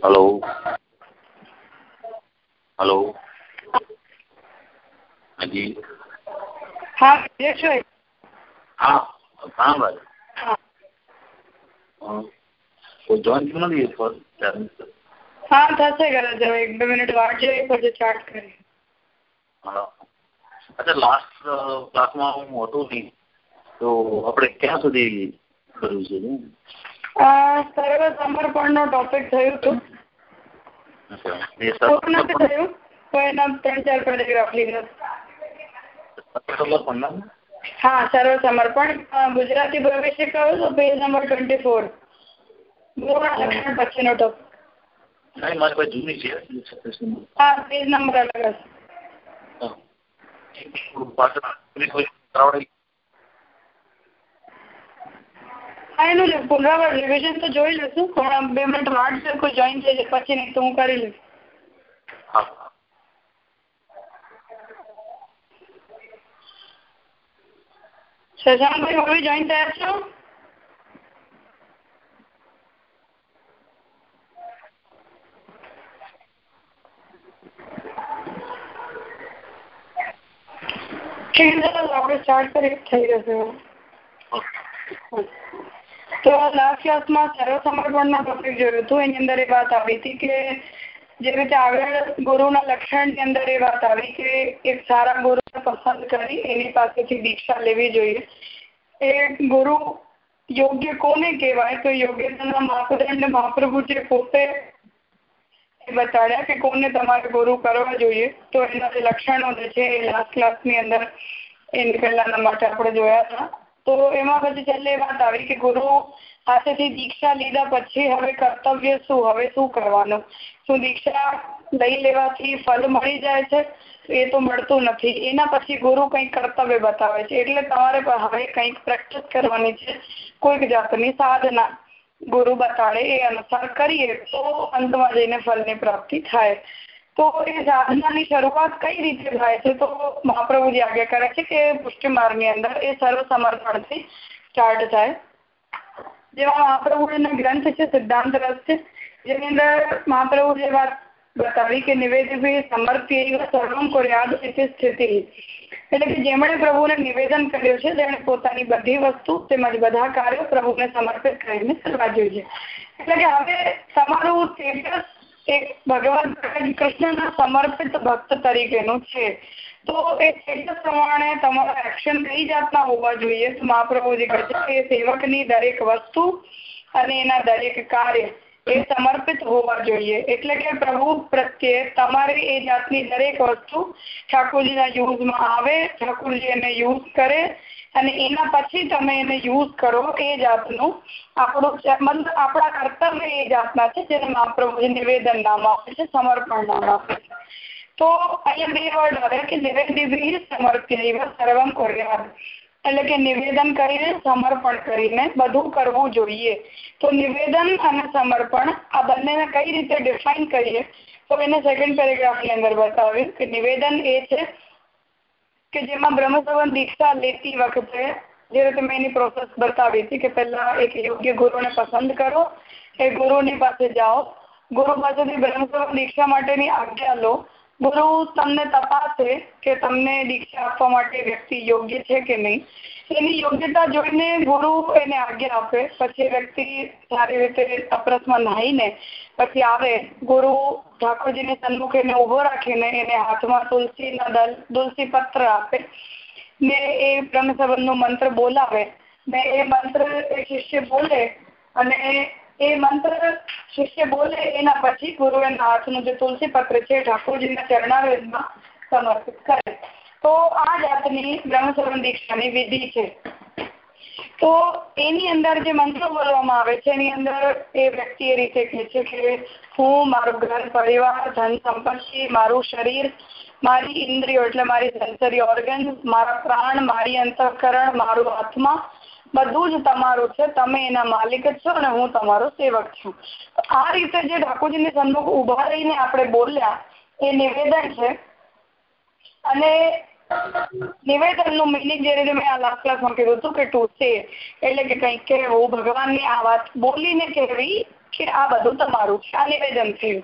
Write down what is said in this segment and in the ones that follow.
Hello hello હાજી? હા જયેશભાઈ હા હા ભાઈ. કોઈ જોઈન થયું નથી ફર્સ્ટ હા થશે કદાચ. હવે એક બે મિનિટ વાટ જોઈ પછી સ્ટાર્ટ કરી હા. અચ્છા લાસ્ટ ક્લાસમાં હું હતો નહીં. તો આપણે ક્યાં સુધી કર્યું છે સર્વ સમર્પણનો ટોપિક થયું હતું થયું તો એના ત્રણ ચાર પેરેગ્રાફ લીધા હા સર્વ સમર્પણ ગુજરાતી પ્રવેશે કહ્યું તો પેજ નંબર ટ્વેન્ટી ફોર લક્ષણ પછીનો ટોપિક નહીં જૂની છે હા પેજ નંબર અલગ હશે હા. હા એનું જ પુનરાવર્ત રિવિઝન તો જોઈ લઈશું. પણ બે મિનિટ વાટ છે કોઈ જોઈન થઈ જાય પછી નહીં તો હું કરી લઈશ. હા. શશાંકભાઈ હવે જોઈન થયા છો? આપણે સ્ટાર્ટ કરીએ. થઈ જશે. હવે. તો લાસ્ટ ક્લાસમાં સર્વ સમર્પણનો જોયું હતું એની અંદર એ વાત આવી હતી કે જે રીતે આગળ ગુરુના લક્ષણની અંદર એ વાત આવી કે એક સારા ગુરુને પસંદ કરી એની પાસેથી દીક્ષા લેવી જોઈએ. એ ગુરુ યોગ્ય કોને કહેવાય? તો યોગ્યતાના માપદંડ મહાપ્રભુજી પોતે બતાડ્યા કે કોને તમારે ગુરુ કરવા જોઈએ, તો એના જે લક્ષણો જે છે એ લાસ્ટ ક્લાસની અંદર એની પહેલાના માટે આપણે જોયા હતા. તો એમાં પછી છેલ્લે વાત આવી કે ગુરુ પાસેથી દીક્ષા લીધા પછી હવે કર્તવ્ય શું? હવે શું કરવાનું? શું દીક્ષા લઈ લેવાથી ફળ મળી જાય છે? એ તો મળતું નથી. એના પછી ગુરુ કંઈક કર્તવ્ય બતાવે છે? એટલે તમારે હવે કંઈક પ્રેક્ટિસ કરવાની છે. કોઈક જાતની સાધના ગુરુ બતાડે એ અનુસાર કરીએ તો અંતમાં જઈને ફળની પ્રાપ્તિ થાય. તો એ સાધનાની શરૂઆત કઈ રીતે થાય છે? તો મહાપ્રભુજી આજ્ઞા કરે છે કે પુષ્ટિ માર્ગની અંદર એ સર્વ સમર્પણથી સ્ટાર્ટ થાય. જેમાં મહાપ્રભુજીનો ગ્રંથ છે, સિદ્ધાંત રસ છે, જેની અંદર મહાપ્રભુજી વાત બતાવી કે નિવેદિભી સમર્પ્ય સર્વમ કોર્યાદ એટલે સ્થિતિ. એટલે કે જેમણે પ્રભુને નિવેદન કર્યું છે, તેણે પોતાની બધી વસ્તુ તેમજ બધા કાર્યો પ્રભુને સમર્પિત કરીને કરવા જોઈએ. એટલે કે હવે તમારું સ્ટેટસ એક ભગવાન કૃષ્ણના સમર્પિત ભક્ત તરીકેનું છે. તો એ પ્રમાણે તમારા એક્શન કઈ જાતના હોવા જોઈએ? મહાપ્રભુજી કહે છે કે સેવકની દરેક વસ્તુ અને એના દરેક કાર્ય એ સમર્પિત હોવા જોઈએ. એટલે કે પ્રભુ પ્રત્યે તમારે એ જાતની દરેક વસ્તુ ઠાકોરજીના યુઝમાં આવે, ઠાકોરજી એને યુઝ કરે અને એના પછી તમે એને યુઝ કરો એ જાતનું. આપણું મતલબ આપણા કર્તવ્ય એ જાતના છે, જેને મહાપ્રભુજી નિવેદન નામ આપે છે સમર્પણ નામ આપે છે. તો અહીંયા બે વર્ડ આવે કે નિવેદિભી સમર્પ્ય સર્વમ કુર્યાદ એટલે કે નિવેદન કરીને, સમર્પણ કરીને બધું કરવું જોઈએ. તો નિવેદન અને સમર્પણ આ બંનેને કઈ રીતે ડિફાઇન કરીએ? તો એને સેકન્ડ પેરેગ્રાફની અંદર બતાવ્યું કે નિવેદન એ છે કે જેમાં બ્રહ્મસવન દીક્ષા લેતી વખતે, જે રીતે એની પ્રોસેસ બતાવી હતી કે પહેલા એક યોગ્ય ગુરુને પસંદ કરો, એ ગુરુની પાસે જાઓ. ગુરુ પાસેથી બ્રહ્મસવન દીક્ષા માટેની આજ્ઞા લો. ગુરુ તમને તપાસે કે તમને દીક્ષા આપવા માટે વ્યક્તિ યોગ્ય છે કે નહીં. એની યોગ્યતા જોઈને ગુરુ એને આજ્ઞા આપે. પછી વ્યક્તિ સારી રીતે અપરસમાં નાહીને પછી આવે ગુરુ ઠાકોરજીને સન્મુખ ઊભો રાખીને એને હાથમાં તુલસીના દલ, તુલસી પત્ર આપે. ને એ બ્રહ્મ સંબંધનો મંત્ર બોલાવે. ને એ મંત્ર એ શિષ્ય બોલે અને એ મંત્ર શિષ્ય બોલે એના પછી ગુરુ એના હાથનું જે તુલસી પત્ર છે ઠાકોરજીના ચરણારવિંદમાં સમર્પિત કરે. તો આ જાતની બ્રહ્મસવન દીક્ષાની વિધિ છે. તો એની અંદર જે મંત્ર બોલવામાં આવે છે, એની અંદર એ વ્યક્તિ એ રીતે કહે છે કે, હું, મારું ઘર, પરિવાર, ધન, સંપત્તિ, મારું શરીર, મારી ઇન્દ્રિયો એટલે મારી સેન્સરી ઓર્ગન મારા પ્રાણ, મારી અંતઃકરણ, મારું આત્મા, બધું જ તમારું છે. તમે એના માલિક જ છો અને હું તમારો સેવક છું. આ રીતે જે ઠાકોરજીની સન્મુખ ઊભા રહીને આપણે બોલ્યા, એ નિવેદન છે. અને નિવેદનનું મિનિંગ જે રીતે મેં આ લાસ્ટ ક્લાસમાં કીધું હતું કે ટુ સે એટલે કે કંઈક કહેવું, ભગવાનની આ વાત બોલીને કહેવી કે આ બધું તમારું છે, આ નિવેદન થયું.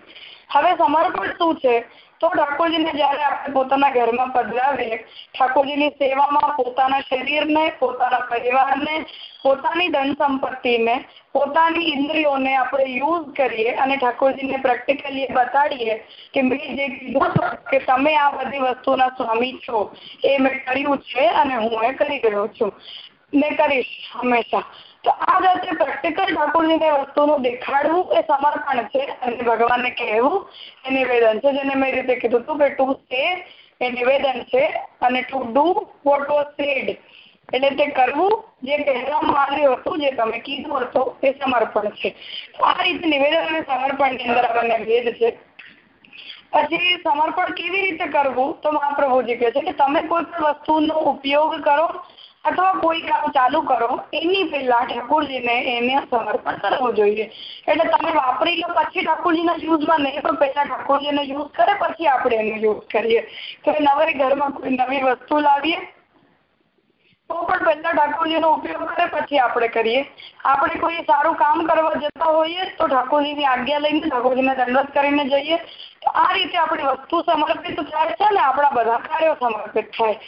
હવે સમર્પણ શું છે? તો ઠાકોરજીને જયારે આપણે પોતાના ઘરમાં પધરાવીએ, ઠાકોરજીની સેવામાં પોતાના શરીરને, પોતાના પરિવારને, પોતાની ધન સંપત્તિને, પોતાની ઇન્દ્રિયોને આપણે યુઝ કરીએ અને ઠાકોરજીને પ્રેક્ટિકલી બતાડીએ કે મેં જે કીધું કે તમે આ બધી વસ્તુના સ્વામી છો, એ મેં કર્યું છે અને હું એ કરી રહ્યો છું. ને કરીશ હંમેશા. તો આ જાતે પ્રેક્ટિકલ ઠાકોરજીને વસ્તુનું દેખાડવું એ સમર્પણ છે અને ભગવાનને કહેવું એ નિવેદન છે. જેને મેં રીતે કીધું હતું કે ટુ સે એ નિવેદન છે અને to do what was said એટલે તે કરવું જે કહેવામાં આવ્યું હતું, જે તમે કીધું હતું, એ સમર્પણ છે. આ રીતે નિવેદન અને સમર્પણની અંદર આપણને ભેદ છે. પછી સમર્પણ કેવી રીતે કરવું? તો મહાપ્રભુજી કહે છે કે તમે કોઈ પણ વસ્તુનો ઉપયોગ કરો અથવા કોઈ કામ ચાલુ કરો, એની પહેલા ઠાકોરજીને એને સમર્પણ કરવું જોઈએ. એટલે તમે વાપરી લો, પછી ઠાકોરજીના યુઝમાં નહીં પણ પહેલા ઠાકોરજીને યુઝ કરે પછી આપણે એનો યુઝ કરીએ. તો નવી ઘરમાં કોઈ નવી વસ્તુ લાવીએ, તો પણ પહેલા ઠાકોરજીનો ઉપયોગ કરે, પછી આપણે કરીએ. આપણે કોઈ સારું કામ કરવા જતા હોઈએ, તો ઠાકોરજીની આજ્ઞા લઈને ઠાકોરજીને દંડવત કરીને જઈએ. આ રીતે આપણી વસ્તુ સમર્પિત થાય છે ને આપણા બધા કાર્યો સમર્પિત થાય.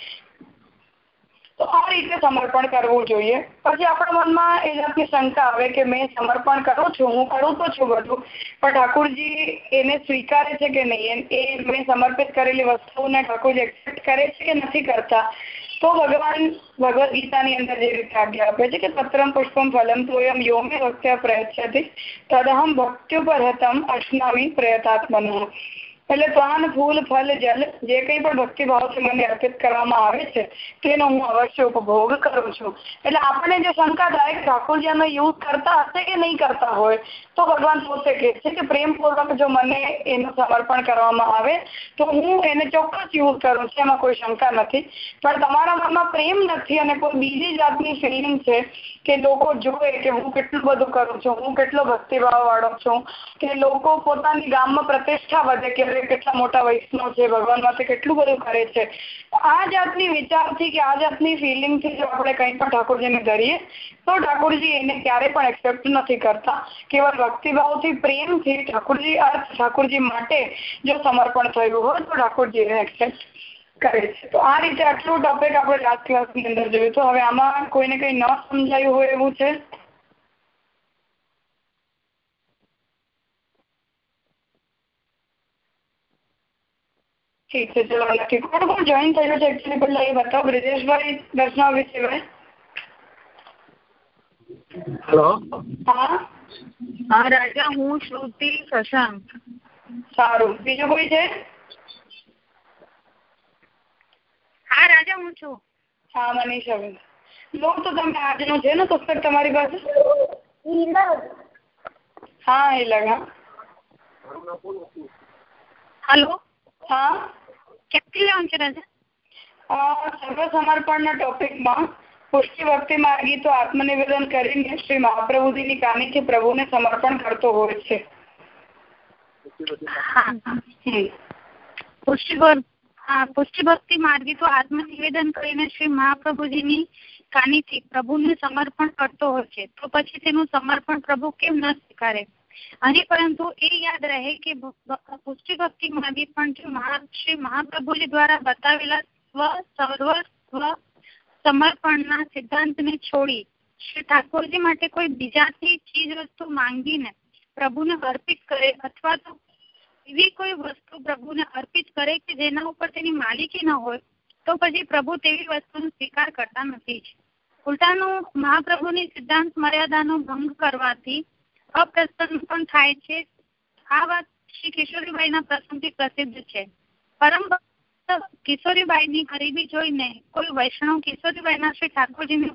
તો આ રીતે સમર્પણ કરવું જોઈએ. પછી આપણા મનમાં એ જાતની શંકા આવે કે મેં સમર્પણ કરું છું, હું કરું તો છું બધું. પણ ઠાકુરજી એને સ્વીકારે છે કે નહીં? એ મેં સમર્પિત કરેલી વસ્તુને ઠાકુરજી એક્સેપ્ટ કરે છે કે નથી કરતા? તો ભગવાન ભગવદ ગીતાની અંદર જે રીતે આજ્ઞા આપે છે કે પત્રમ પુષ્પમ ફલમ તો એમ યોમે ભક્ત્યા પ્રયચ્છતિ. તદહમ ભક્ત્યુપરહતમ અશ્નામી પ્રયતાત્મન. એટલે પાન, ફૂલ ફલ જલ જે કંઈ પણ ભક્તિભાવથી મને અર્પિત કરવામાં આવે છે, તેનો હું અવશ્ય ઉપભોગ કરું છું. એટલે આપણને જે શંકા થાય ઠાકોરજી આનો યુઝ કરતા હશે કે નહીં કરતા હોય તો ભગવાન પોતે કહે છે કે પ્રેમપૂર્વક જો મને એનું સમર્પણ કરવામાં આવે, તો હું એને ચોક્કસ યુઝ કરું છું, એમાં કોઈ શંકા નથી. પણ તમારા મનમાં પ્રેમ નથી અને કોઈ બીજી જાતની ફિલિંગ છે કે લોકો જોવે કે હું કેટલું બધું કરું છું, હું કેટલો ભક્તિભાવ વાળો છું, કે લોકો પોતાની ગામમાં પ્રતિષ્ઠા વધે કે કેટલા મોટા વૈષ્ણવ છે, ભગવાન માટે કેટલું બધું કરે છે. આ જાતની વિચારથી કે આ જાતની ફિલિંગથી જો આપણે કંઈ પણ ઠાકોરજીને ધરીએ તો ઠાકોરજી એને ક્યારે પણ એક્સેપ્ટ નથી કરતા. કેવળ ભક્તિભાવથી, પ્રેમથી ઠાકોરજી, અર્થ ઠાકોરજી માટે જો સમર્પણ થયું હોય તો ઠાકોરજી એને એક્સેપ્ટ કરે છે. તો આ રીતે આટલું ટોપિક આપણે લાસ્ટ ક્લાસની અંદર જોયું. તો હવે આમાં કોઈને કંઈ ન સમજાયું હોય એવું છે? ઠીક છે, ચલો નક્કી કોણ કોણ જોઈન થયું છે? એકચુઅલી પહેલાં એ બતાવો. બ્રિજેશભાઈ દર્શના વિષયભાઈ હેલો. હા રાજા હું શ્રુતિ શશાંક સારું. બીજું કોઈ છે? હા રાજા હું છું. હા મનીષાબેન લો તો તમે આજનો છે ને પુસ્તક તમારી પાસે? હા એ લગા હલો? હા. ક્યાંથી લેવાનું છે રાજા? સર્વ સમર્પણના ટોપિકમાં પુષ્ટિ ભક્તિ માર્ગી તો આત્મનિવેદન કરીને શ્રી મહાપ્રભુજીની કાનીથી પ્રભુને સમર્પણ કરતો હોય છે. પુષ્ટિ ભક્તિ માર્ગી તો આત્મનિવેદન કરીને શ્રી મહાપ્રભુજીની કાનીથી પ્રભુને સમર્પણ કરતો હોય છે. તો પછી તેનું સમર્પણ પ્રભુ કેમ ન સ્વીકારે? અને પરંતુ એ યાદ રહે કે પુષ્ટિ ભક્તિ માર્ગી પણ જો શ્રી મહાપ્રભુજી દ્વારા બતાવેલા સ્વ સર્વ સ્વ સમર્પણના સિદ્ધાંતને છોડી શ્રી ઠાકોરજી માટે કોઈ બીજાથી ચીજ વસ્તુ માંગીને પ્રભુને અર્પિત કરે અથવા તો એવી કોઈ વસ્તુ પ્રભુને અર્પિત કરે કે જેના ઉપર તેની માલિકી ન હોય, તો પછી પ્રભુ તેવી વસ્તુનો સ્વીકાર કરતા નથી. ઉલટાનું મહાપ્રભુની સિદ્ધાંત મર્યાદાનો ભંગ કરવાથી અપ્રસન્ન પણ થાય છે. આ વાત શ્રી કિશોરીબાઈના પ્રસંગથી પ્રસિદ્ધ છે. પરમ કિશોરીબાઈની ગરીબી જોઈને કોઈ વૈષ્ણવ કિશોરીબાઈના શ્રી ઠાકોરજીની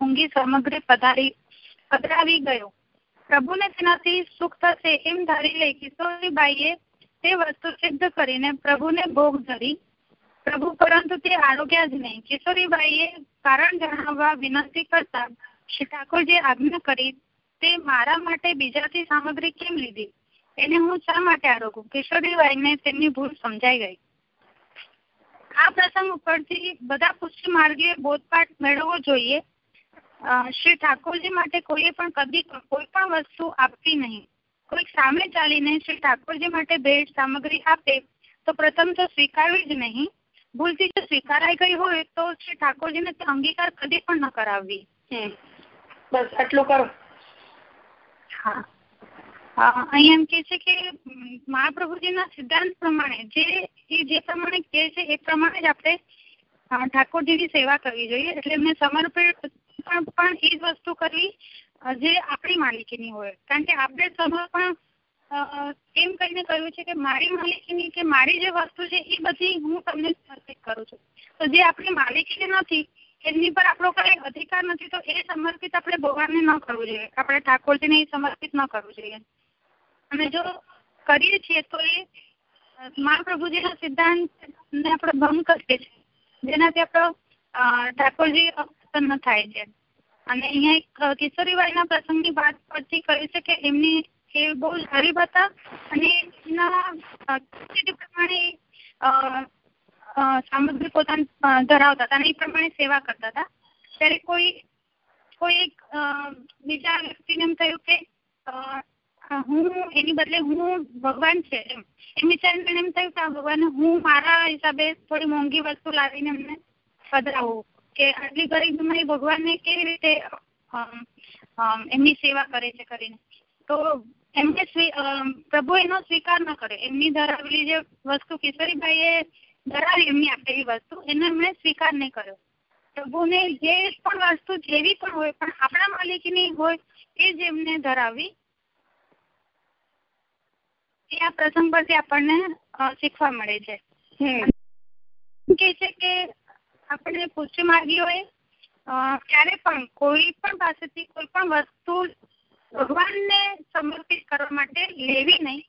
ઊંઘી સામગ્રી પધારી પધરાવી ગયો. પ્રભુને તેનાથી સુખ થશે એમ ધારી લઈ કિશોરીબાઈએ તે વસ્તુ સિદ્ધ કરીને પ્રભુને ભોગ ધરી. પ્રભુ પરંતુ તે આરોગ્યા જ નહીં. કિશોરીબાઈએ કારણ જણાવવા વિનંતી કરતા શ્રી ઠાકોરજીએ આજ્ઞા કરી, તે મારા માટે બીજાથી સામગ્રી કેમ લીધી? એને હું શા માટે આરોગું? કિશોરીબાઈને તેમની ભૂલ સમજાઈ ગઈ. આ પ્રસંગ ઉપરથી બધા પુષ્ટિ માર્ગે બોધપાઠ મેળવવો જોઈએ. શ્રી ઠાકોરજી માટે કોઈએ પણ કદી કોઈ પણ વસ્તુ આપવી નહીં. કોઈક સામે ચાલીને શ્રી ઠાકોરજી માટે ભેટ સામગ્રી આપે તો પ્રથમ તો સ્વીકારવી જ નહીં. ભૂલથી જો સ્વીકારાઈ ગઈ હોય તો શ્રી ઠાકોરજીને તે અંગીકાર કદી પણ ન કરાવવી. બસ આટલું કરો. હા. અહીં એમ કે છે કે મહાપ્રભુજીના સિદ્ધાંત પ્રમાણે જે, એ જે પ્રમાણે કહે છે, એ પ્રમાણે જ આપણે ઠાકોરજીની સેવા કરવી જોઈએ. એટલે એમને સમર્પિત પણ એ જ વસ્તુ કરવી જે આપણી માલિકીની હોય. કારણ કે આપણે સમર્પણ એમ કહીને કહ્યું છે કે મારી માલિકીની કે મારી જે વસ્તુ છે, એ બધી હું તમને સમર્પિત કરું છું. તો જે આપણી માલિકીની નથી, એમની પર આપણો કઈ અધિકાર નથી, તો એ સમર્પિત આપણે ભગવાનને ન કરવું જોઈએ. આપણે ઠાકોરજીને એ સમર્પિત ન કરવું જોઈએ. અને જો કરીએ છીએ તો એ મહાપ્રભુજીના સિદ્ધાંતને આપણે ભંગ કરીએ છીએ. જેનાથી આપણો ઠાકોરજી પ્રસન્ન થાય છે. અને અહીંયા એક કિશોરીબાઈના પ્રસંગની વાત પરથી કહ્યું છે કે એમની એ બહુ ગરીબ હતા અને એમના પ્રમાણે સામગ્રી પોતાની ધરાવતા હતા અને એ પ્રમાણે સેવા કરતા હતા. ત્યારે કોઈ કોઈ એક બીજા વ્યક્તિને એમ થયું કે હું એની બદલે હું ભગવાન છે એમ. એમ વિચારીને એમ થયું કે આ ભગવાન હું મારા હિસાબે થોડી મોંઘી વસ્તુ લાવીને એમને પધરાવું કે આટલી ગરીબમાં ભગવાનને કેવી રીતે એમની સેવા કરે છે કરીને. તો એમને પ્રભુ એનો સ્વીકાર ન કરે. એમની ધરાવેલી જે વસ્તુ કિશોરીભાઈએ ધરાવી, એમની આપેલી વસ્તુ, એનો એમણે સ્વીકાર નહીં કર્યો. પ્રભુને જે પણ વસ્તુ જેવી પણ હોય, પણ આપણા માલિકીની હોય, એ જ એમને ધરાવી એ આ પ્રસંગ પરથી આપણને શીખવા મળે છે. કે છે કે આપણે પુષ્ટિ માર્ગીઓએ ક્યારે પણ કોઈ પણ પાસેથી કોઈ પણ વસ્તુ ભગવાનને સમર્પિત કરવા માટે લેવી નહીં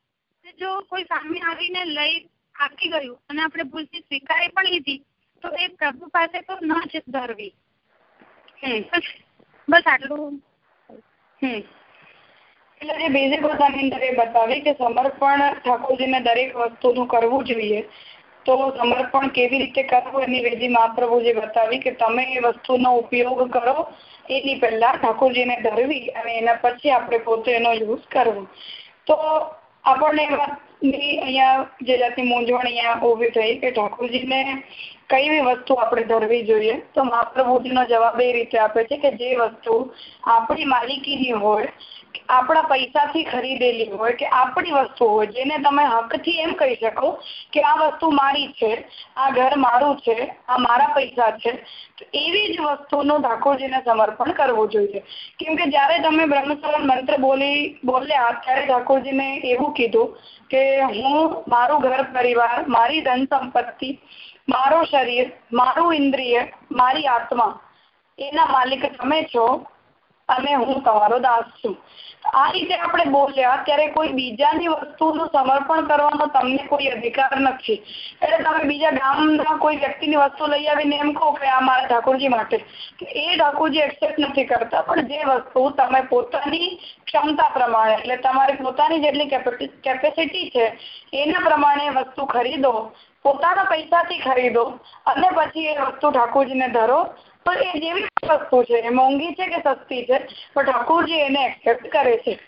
જો કોઈ સામે આવીને લઈ આપી ગયું અને આપણે ભૂલથી સ્વીકારી પણ લીધી તો એ પ્રભુ પાસે તો ન જ ધરવી. બસ આટલું. હમ. એટલે જે બેઝિક અંદર એ બતાવી કે સમર્પણ ઠાકોરજીને દરેક વસ્તુનું કરવું જોઈએ. તો સમર્પણ કેવી રીતે કરવું એની વિધિ મહાપ્રભુજી બતાવી કે તમે એ વસ્તુનો ઉપયોગ કરો. એની પહેલા ઠાકોરજીને ધરવી અને એના પછી આપણે પોતે એનો યુઝ કરવો. તો આપણને વાતની અહીંયા જે જાતની મૂંઝવણ અહીંયા ઊભી થઈ કે ઠાકોરજીને કઈ બી વસ્તુ આપણે ધરવી જોઈએ, તો મહાપ્રભુજીનો જવાબ એ રીતે આપે છે કે જે વસ્તુ આપણી માલિકીની હોય આપણા પૈસાથી ખરીદેલી હોય કે આપણી વસ્તુ હોય, જેને તમે હકથી એમ કહી શકો કે આ વસ્તુ મારી છે, આ ઘર મારું છે, આ મારા પૈસા છે એવી જ વસ્તુનું ઠાકોરજીને સમર્પણ કરવું જોઈએ. કેમ કે જ્યારે તમે બ્રહ્મચરણ મંત્ર બોલી, બોલ્યા, ત્યારે ઠાકોરજીને એવું કીધું કે હું, મારું ઘર પરિવાર, મારી ધન સંપત્તિ, મારું શરીર, મારું ઇન્દ્રિય, મારી આત્મા, એના માલિક તમે છો અને હું તમારો દાસ છું. આ રીતે આપણે બોલ્યા ત્યારે કોઈ બીજાની વસ્તુનું સમર્પણ કરવાનો તમને કોઈ અધિકાર નથી. એટલે તમે બીજા ગામના કોઈ વ્યક્તિની વસ્તુ લઈ આવીને એમ કહો કે આ મારા ઠાકોરજી માટે. એ ઠાકોરજી એક્સેપ્ટ નથી કરતા. પણ જે વસ્તુ તમે પોતાની ક્ષમતા પ્રમાણે, એટલે તમારી પોતાની જેટલી કેપેસિટી છે, એના પ્રમાણે વસ્તુ ખરીદો. પોતાના પૈસાથી ખરીદો અને પછી એ વસ્તુ ઠાકોરજીને ધરો પણ એ જેવી વસ્તુ છે, એ મોંઘી છે કે સસ્તી છે, પણ ઠાકોરજી એને એક્સેપ્ટ કરે છે.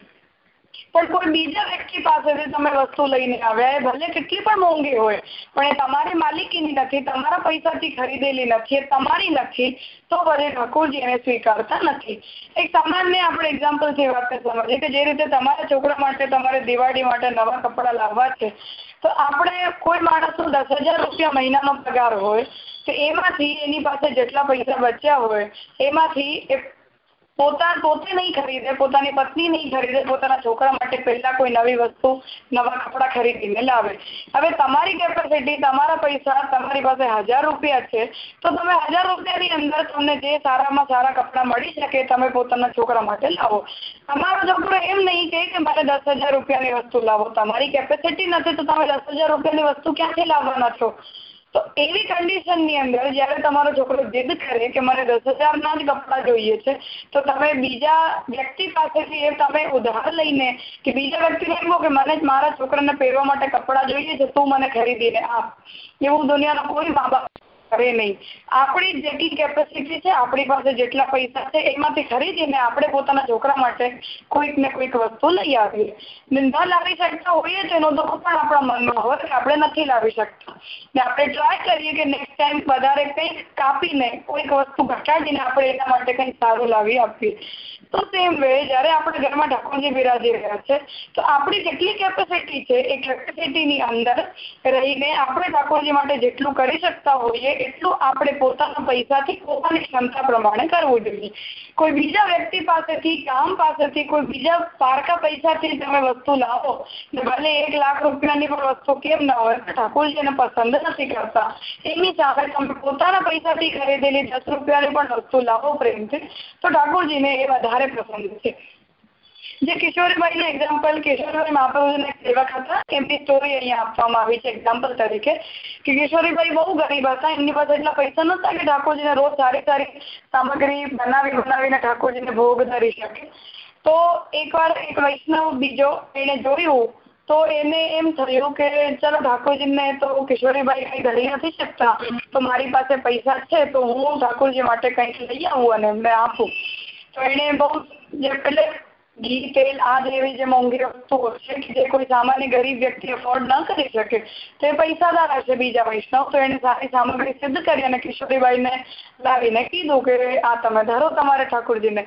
પણ કોઈ બીજા વ્યક્તિ પાસેથી તમે વસ્તુ લઈને આવ્યા ભલે કેટલી પણ મોંઘી હોય, પણ એ તમારી માલિકીની નથી, તમારા પૈસાથી ખરીદેલી નથી તમારી નથી, તો ભલે ઠાકોરજી એને સ્વીકારતા નથી. એક સામાન્ય આપણે એક્ઝામ્પલથી વાત સમજીએ કે જે રીતે તમારા છોકરા માટે, તમારે દિવાળી માટે નવા કપડા લાવવા છે તો આપણે કોઈ માણસનો દસ હજાર રૂપિયા મહિનાનો પગાર હોય, તો એમાંથી એની પાસે જેટલા પૈસા બચ્યા હોય, એમાંથી પોતા પોતે નહીં ખરીદે, પોતાની પત્ની નહીં ખરીદે, પોતાના છોકરા માટે પહેલા કોઈ નવી વસ્તુ, નવા કપડા ખરીદીને લાવે. હવે તમારી કેપેસિટી તમારા પૈસા, તમારી પાસે હજાર રૂપિયા છે, તો તમે હજાર રૂપિયાની અંદર તમને જે સારામાં સારા કપડા મળી શકે, તમે પોતાના છોકરા માટે લાવો. તમારો છોકરો એમ નહીં કહે કે મારે દસ હજાર રૂપિયાની વસ્તુ લાવો. તમારી કેપેસિટી નથી, તો તમે દસ હજાર રૂપિયાની વસ્તુ ક્યાંથી લાવવાના છો? તો એવી કન્ડિશનની અંદર જયારે તમારો છોકરો જીદ કરે કે મને દસ હજારના જ કપડાં જોઈએ છે, તો તમે બીજા વ્યક્તિ પાસેથી એ તમે ઉધાર લઈને કે બીજા વ્યક્તિને એમ કે મને મારા છોકરાને પહેરવા માટે કપડાં જોઈએ છે, તું મને ખરીદીને આપ. એવું દુનિયાનો કોઈ મા બાપ કરે નહીં. આપણી જેટલી કેપેસિટી છે, આપણી પાસે જેટલા પૈસા છે, એમાંથી ખરીદીને આપણે પોતાના છોકરા માટે કોઈક ને કોઈક વસ્તુ લઈ આવીએ. ને ન લાવી શકતા હોઈએ તો એનો દુઃખ પણ આપણા મનમાં હોય કે આપણે નથી લાવી શકતા. ને આપણે ટ્રાય કરીએ કે નેક્સ્ટ ટાઈમ વધારે કંઈક કાપીને કોઈક વસ્તુ ઘટાડીને આપણે એના માટે કંઈક સારું લાવી આપીએ. તો સેમ વે, જયારે આપણે ઘરમાં ઠાકોરજી બિરાજી રહ્યા છે, તો આપણી જેટલી કેપેસિટી છે? એ કેપેસિટીની અંદર રહીને આપણે ઠાકોરજી માટે જેટલું કરી શકતા હોઈએ, એટલું આપણે પોતાના પૈસાથી પોતાની ક્ષમતા પ્રમાણે કરવું જોઈએ. કોઈ બીજા વ્યક્તિ પાસેથી ગામ પાસેથી કોઈ બીજા પારકા પૈસાથી તમે વસ્તુ લાવો ભલે એક લાખ રૂપિયાની પણ વસ્તુ કેમ ના હોય ઠાકોરજીને પસંદ નથી કરતા. એની સામે તમે પોતાના પૈસાથી ખરીદેલી દસ રૂપિયાની પણ વસ્તુ લાવો પ્રેમથી, તો ઠાકોરજીને એ વધારે પસંદ છે. જે કિશોરીબાઈ નું એક્ઝામ્પલ કિશોરીબાઈ મહાપ્રભુજીના સેવક હતા, એમની સ્ટોરી અહીંયા આપવામાં આવી છે. એક્ઝામ્પલ તરીકે કે કિશોરીબાઈ બહુ ગરીબ હતા. એમની પાસે એટલા પૈસા નતા કે ઠાકોરજીને રોજ સારી સારી સામગ્રી બનાવી બનાવીને ઠાકોરજીને ભોગ ધરી શકે. તો એકવાર એક વૈષ્ણવ બીજો એને જોયું, તો એને એમ થયું કે ચલો ઠાકોરજીને તો કિશોરીબાઈ કઈ ધરી નથી શકતા, તો મારી પાસે પૈસા છે, તો હું ઠાકોરજી માટે કંઈક લઈ આવું અને એમને આપું. તો એને બહુ એટલે ઘી તેલ આ જેવી જે મોંઘી વસ્તુઓ છે કે જે કોઈ સામાન્ય ગરીબ વ્યક્તિ અફોર્ડ ન કરી શકે, તે પૈસાદાર હશે બીજા વૈષ્ણવ, તો એને સારી સામગ્રી સિદ્ધ કરી અને કિશોરીબાઈને લાવીને કીધું કે આ તમે ધરો તમારે ઠાકોરજીને.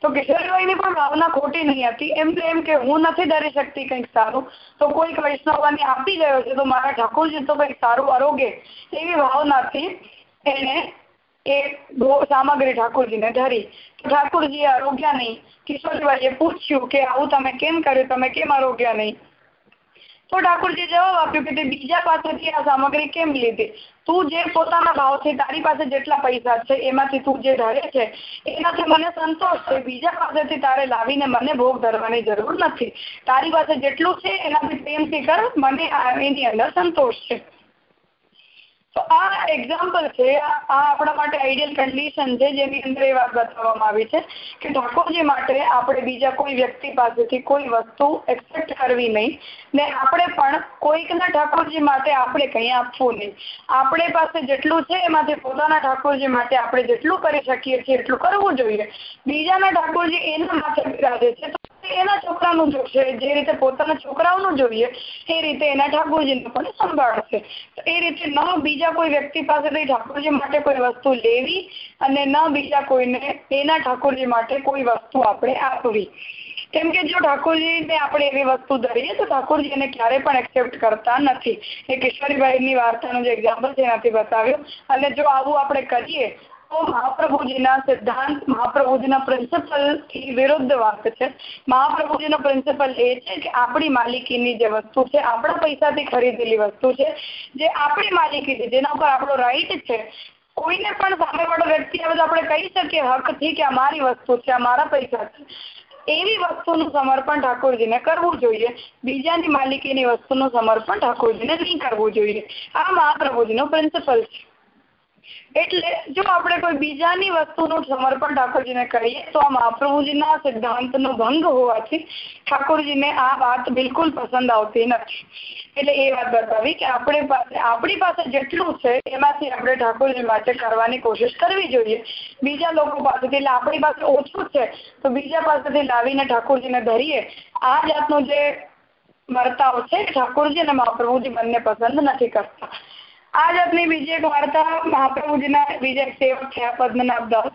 તો કિશોરીબાઈની પણ ભાવના ખોટી નહીં હતી. એમને એમ કે હું નથી ધરી શકતી કંઈક સારું. તો કોઈક વૈષ્ણવને આપી ગયો છે, તો મારા ઠાકોરજી તો કંઈક સારું આરોગે એવી ભાવનાથી એને એ સામગ્રી ઠાકોરજીને ધરી. ઠાકોરજીએ આરોગ્યા નહીં. કિશોરજીભાઈએ પૂછ્યું કે આવું તમે કેમ કર્યું? તમે કેમ આરોગ્યા નહીં? તો ઠાકોરજી જવાબ આપ્યો કે તે બીજા પાસેથી આ સામગ્રી કેમ લીધી? તું જે પોતાના ભાવથી તારી પાસે જેટલા પૈસા છે, એમાંથી તું જે ધરે છે, એનાથી મને સંતોષ છે. બીજા પાસેથી તારે લાવીને મને ભોગ ધરવાની જરૂર નથી. તારી પાસે જેટલું છે, એનાથી પ્રેમથી કર, મને એની અંદર સંતોષ છે. તો આ એક્ઝામ્પલ છે. આ આપણા માટે આઈડિયલ કન્ડિશન છે, જેની અંદર એ વાત બતાવવામાં આવી છે કે ઠાકોરજી માટે આપણે બીજા કોઈ વ્યક્તિ પાસેથી કોઈ વસ્તુ એક્સેપ્ટ કરવી નહીં. ને આપણે પણ કોઈકના ઠાકોરજી માટે આપણે કંઈ આપવું નહીં. આપણે પાસે જેટલું છે, એમાંથી પોતાના ઠાકોરજી માટે આપણે જેટલું કરી શકીએ છીએ, એટલું કરવું જોઈએ. બીજાના ઠાકોરજી એના માટે બિરાજે છે. એના છોકરાનું જોશે જે રીતે પોતાના છોકરાઓનું જોઈએ, એ રીતે એના ઠાકોરજીને પણ સંભાળશે. એ રીતે ન બીજા કોઈ વ્યક્તિ પાસેથી ઠાકોરજી માટે કોઈ વસ્તુ લેવી અને ન બીજા કોઈને એના ઠાકોરજી માટે કોઈ વસ્તુ આપણે આપવી. કેમ કે જો ઠાકોરજીને આપણે એવી વસ્તુ ધરીએ, તો ઠાકોરજી એને ક્યારે પણ એક્સેપ્ટ કરતા નથી. એ કિશોરીભાઈની વાર્તાનું જે એક્ઝામ્પલ છે, એનાથી બતાવ્યું. અને જો આવું આપણે કરીએ મહાપ્રભુજીના સિદ્ધાંત, મહાપ્રભુજીના પ્રિન્સિપલથી વિરુદ્ધ વાત છે. મહાપ્રભુજીનો પ્રિન્સિપલ એ છે કે આપણી માલિકીની જે વસ્તુ છે, આપણા પૈસાથી ખરીદેલી વસ્તુ છે, જે આપણી માલિકી છે, જેના ઉપર આપણો રાઈટ છે, કોઈને પણ સામે વાળો વ્યક્તિ તો આપણે કહી શકીએ હકથી કે આ મારી વસ્તુ છે, આ મારા પૈસા છે. એવી વસ્તુનું સમર્પણ ઠાકોરજીને કરવું જોઈએ. બીજાની માલિકીની વસ્તુનું સમર્પણ ઠાકોરજીને નહીં કરવું જોઈએ. આ મહાપ્રભુજીનો પ્રિન્સિપલ છે. એટલે જો આપણે કોઈ બીજાની વસ્તુનું સમર્પણ ઠાકોરજીને કરીએ, તો આ મહાપ્રભુજીના સિદ્ધાંતનો ભંગ હોવાથી ઠાકોરજીને આ વાત બિલકુલ પસંદ આવતી નથી. એટલે એ વાત બતાવી કે આપણે પાસે, આપણી પાસે જેટલું છે, એમાંથી આપણે ઠાકોરજી માટે કરવાની કોશિશ કરવી જોઈએ. બીજા લોકો પાસેથી, એટલે આપણી પાસે ઓછું છે, તો બીજા પાસેથી લાવીને ઠાકોરજીને ધરીએ. આ જાતનો જે વર્તાવ છે, ઠાકોરજી અને મહાપ્રભુજી બંને પસંદ નથી કરતા. આ જાતની બીજી એક વાર્તા મહાપ્રભુજીના બીજા સેવક છે પદ્મનાભ દાસ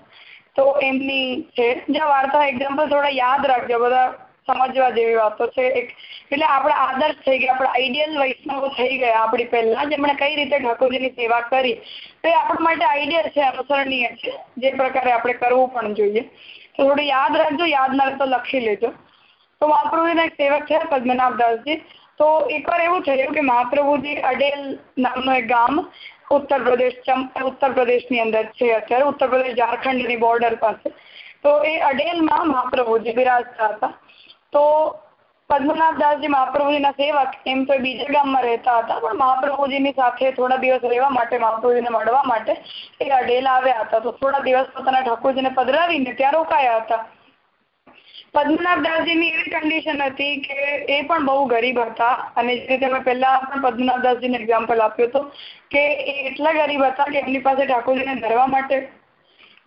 તો એમની છે, જે વાર્તા એક્ઝામ્પલ થોડા યાદ રાખજો, બધા સમજવા જેવી વાતો છે. એક એટલે આપણા આદર્શ થઈ ગયા, આપણા આઈડિયલ વૈષ્ણવો થઈ ગયા આપણી પહેલા જેમણે કઈ રીતે ઠાકોરજીની સેવા કરી, તો એ આપણા માટે આઈડિયલ છે, અનુસરણીય છે. જે પ્રકારે આપણે કરવું પણ જોઈએ. તો થોડું યાદ રાખજો, યાદ ના તો લખી લેજો. તો મહાપ્રભુજીના એક સેવક છે પદ્મનાભ દાસજી તો એકવાર એવું થયું કે મહાપ્રભુજી અડેલ નામનું એક ગામ ઉત્તર પ્રદેશ ઉત્તર પ્રદેશની અંદર છે અત્યારે, ઉત્તર પ્રદેશ ઝારખંડની બોર્ડર પાસે. તો એ અડેલમાં મહાપ્રભુજી બિરાજતા હતા. તો પદ્મનાભદાસજી મહાપ્રભુજીના સેવક, એમ તો બીજા ગામમાં રહેતા હતા, પણ મહાપ્રભુજીની સાથે થોડા દિવસ રહેવા માટે મહાપ્રભુજીને મળવા માટે એ અડેલ આવ્યા હતા. તો થોડા દિવસ પોતાના ઠાકોરજીને પધરાવીને ત્યાં રોકાયા હતા. પદ્મનાભદાસજીની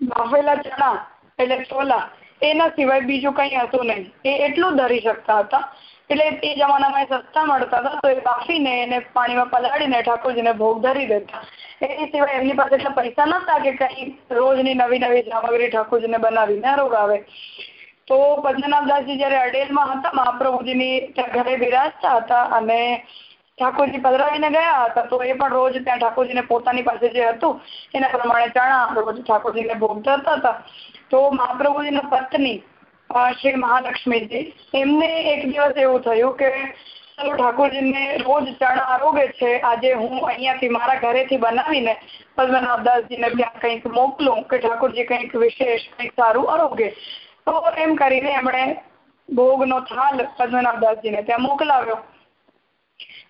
બાફેલા ચણા એટલે છોલા એના સિવાય બીજું કંઈ હતું નહીં. એ એટલું ધરી શકતા હતા. એટલે એ જમાનામાં એ સસ્તા મળતા હતા, તો એ બાફીને એને પાણીમાં પલાળીને ઠાકોરજીને ભોગ ધરી દેતા. એ સિવાય એમની પાસે એટલા પૈસા નતા કે કઈ રોજની નવી નવી સામગ્રી ઠાકોરજીને બનાવીને રોગાવે તો પદ્મનાભદાસજી જયારે અડેલમાં હતા, મહાપ્રભુજીની ઘરે બિરાજતા હતા અને ઠાકોરજી પધરાવીને ગયા હતા, તો એ પણ રોજ ત્યાં ઠાકોરજીને પોતાની પાસે જે હતું, એના પ્રમાણે ચણા રોજ ઠાકોરજીને ભોગ હતા. તો મહાપ્રભુજીના પત્ની શ્રી મહાલક્ષ્મીજી, એમને એક દિવસ એવું થયું કે, ચલો ઠાકોરજીને રોજ ચણા આરોગે છે, આજે હું અહીંયાથી મારા ઘરેથી બનાવીને પદ્મનાભદાસજીને ત્યાં કંઈક મોકલું કે ઠાકોરજી કંઈક વિશેષ, કંઈક સારું આરોગે. તો એમ કરીને એમણે ભોગનો થાલ પદ્મનાભદાસજીને ત્યાં મોકલાવ્યો.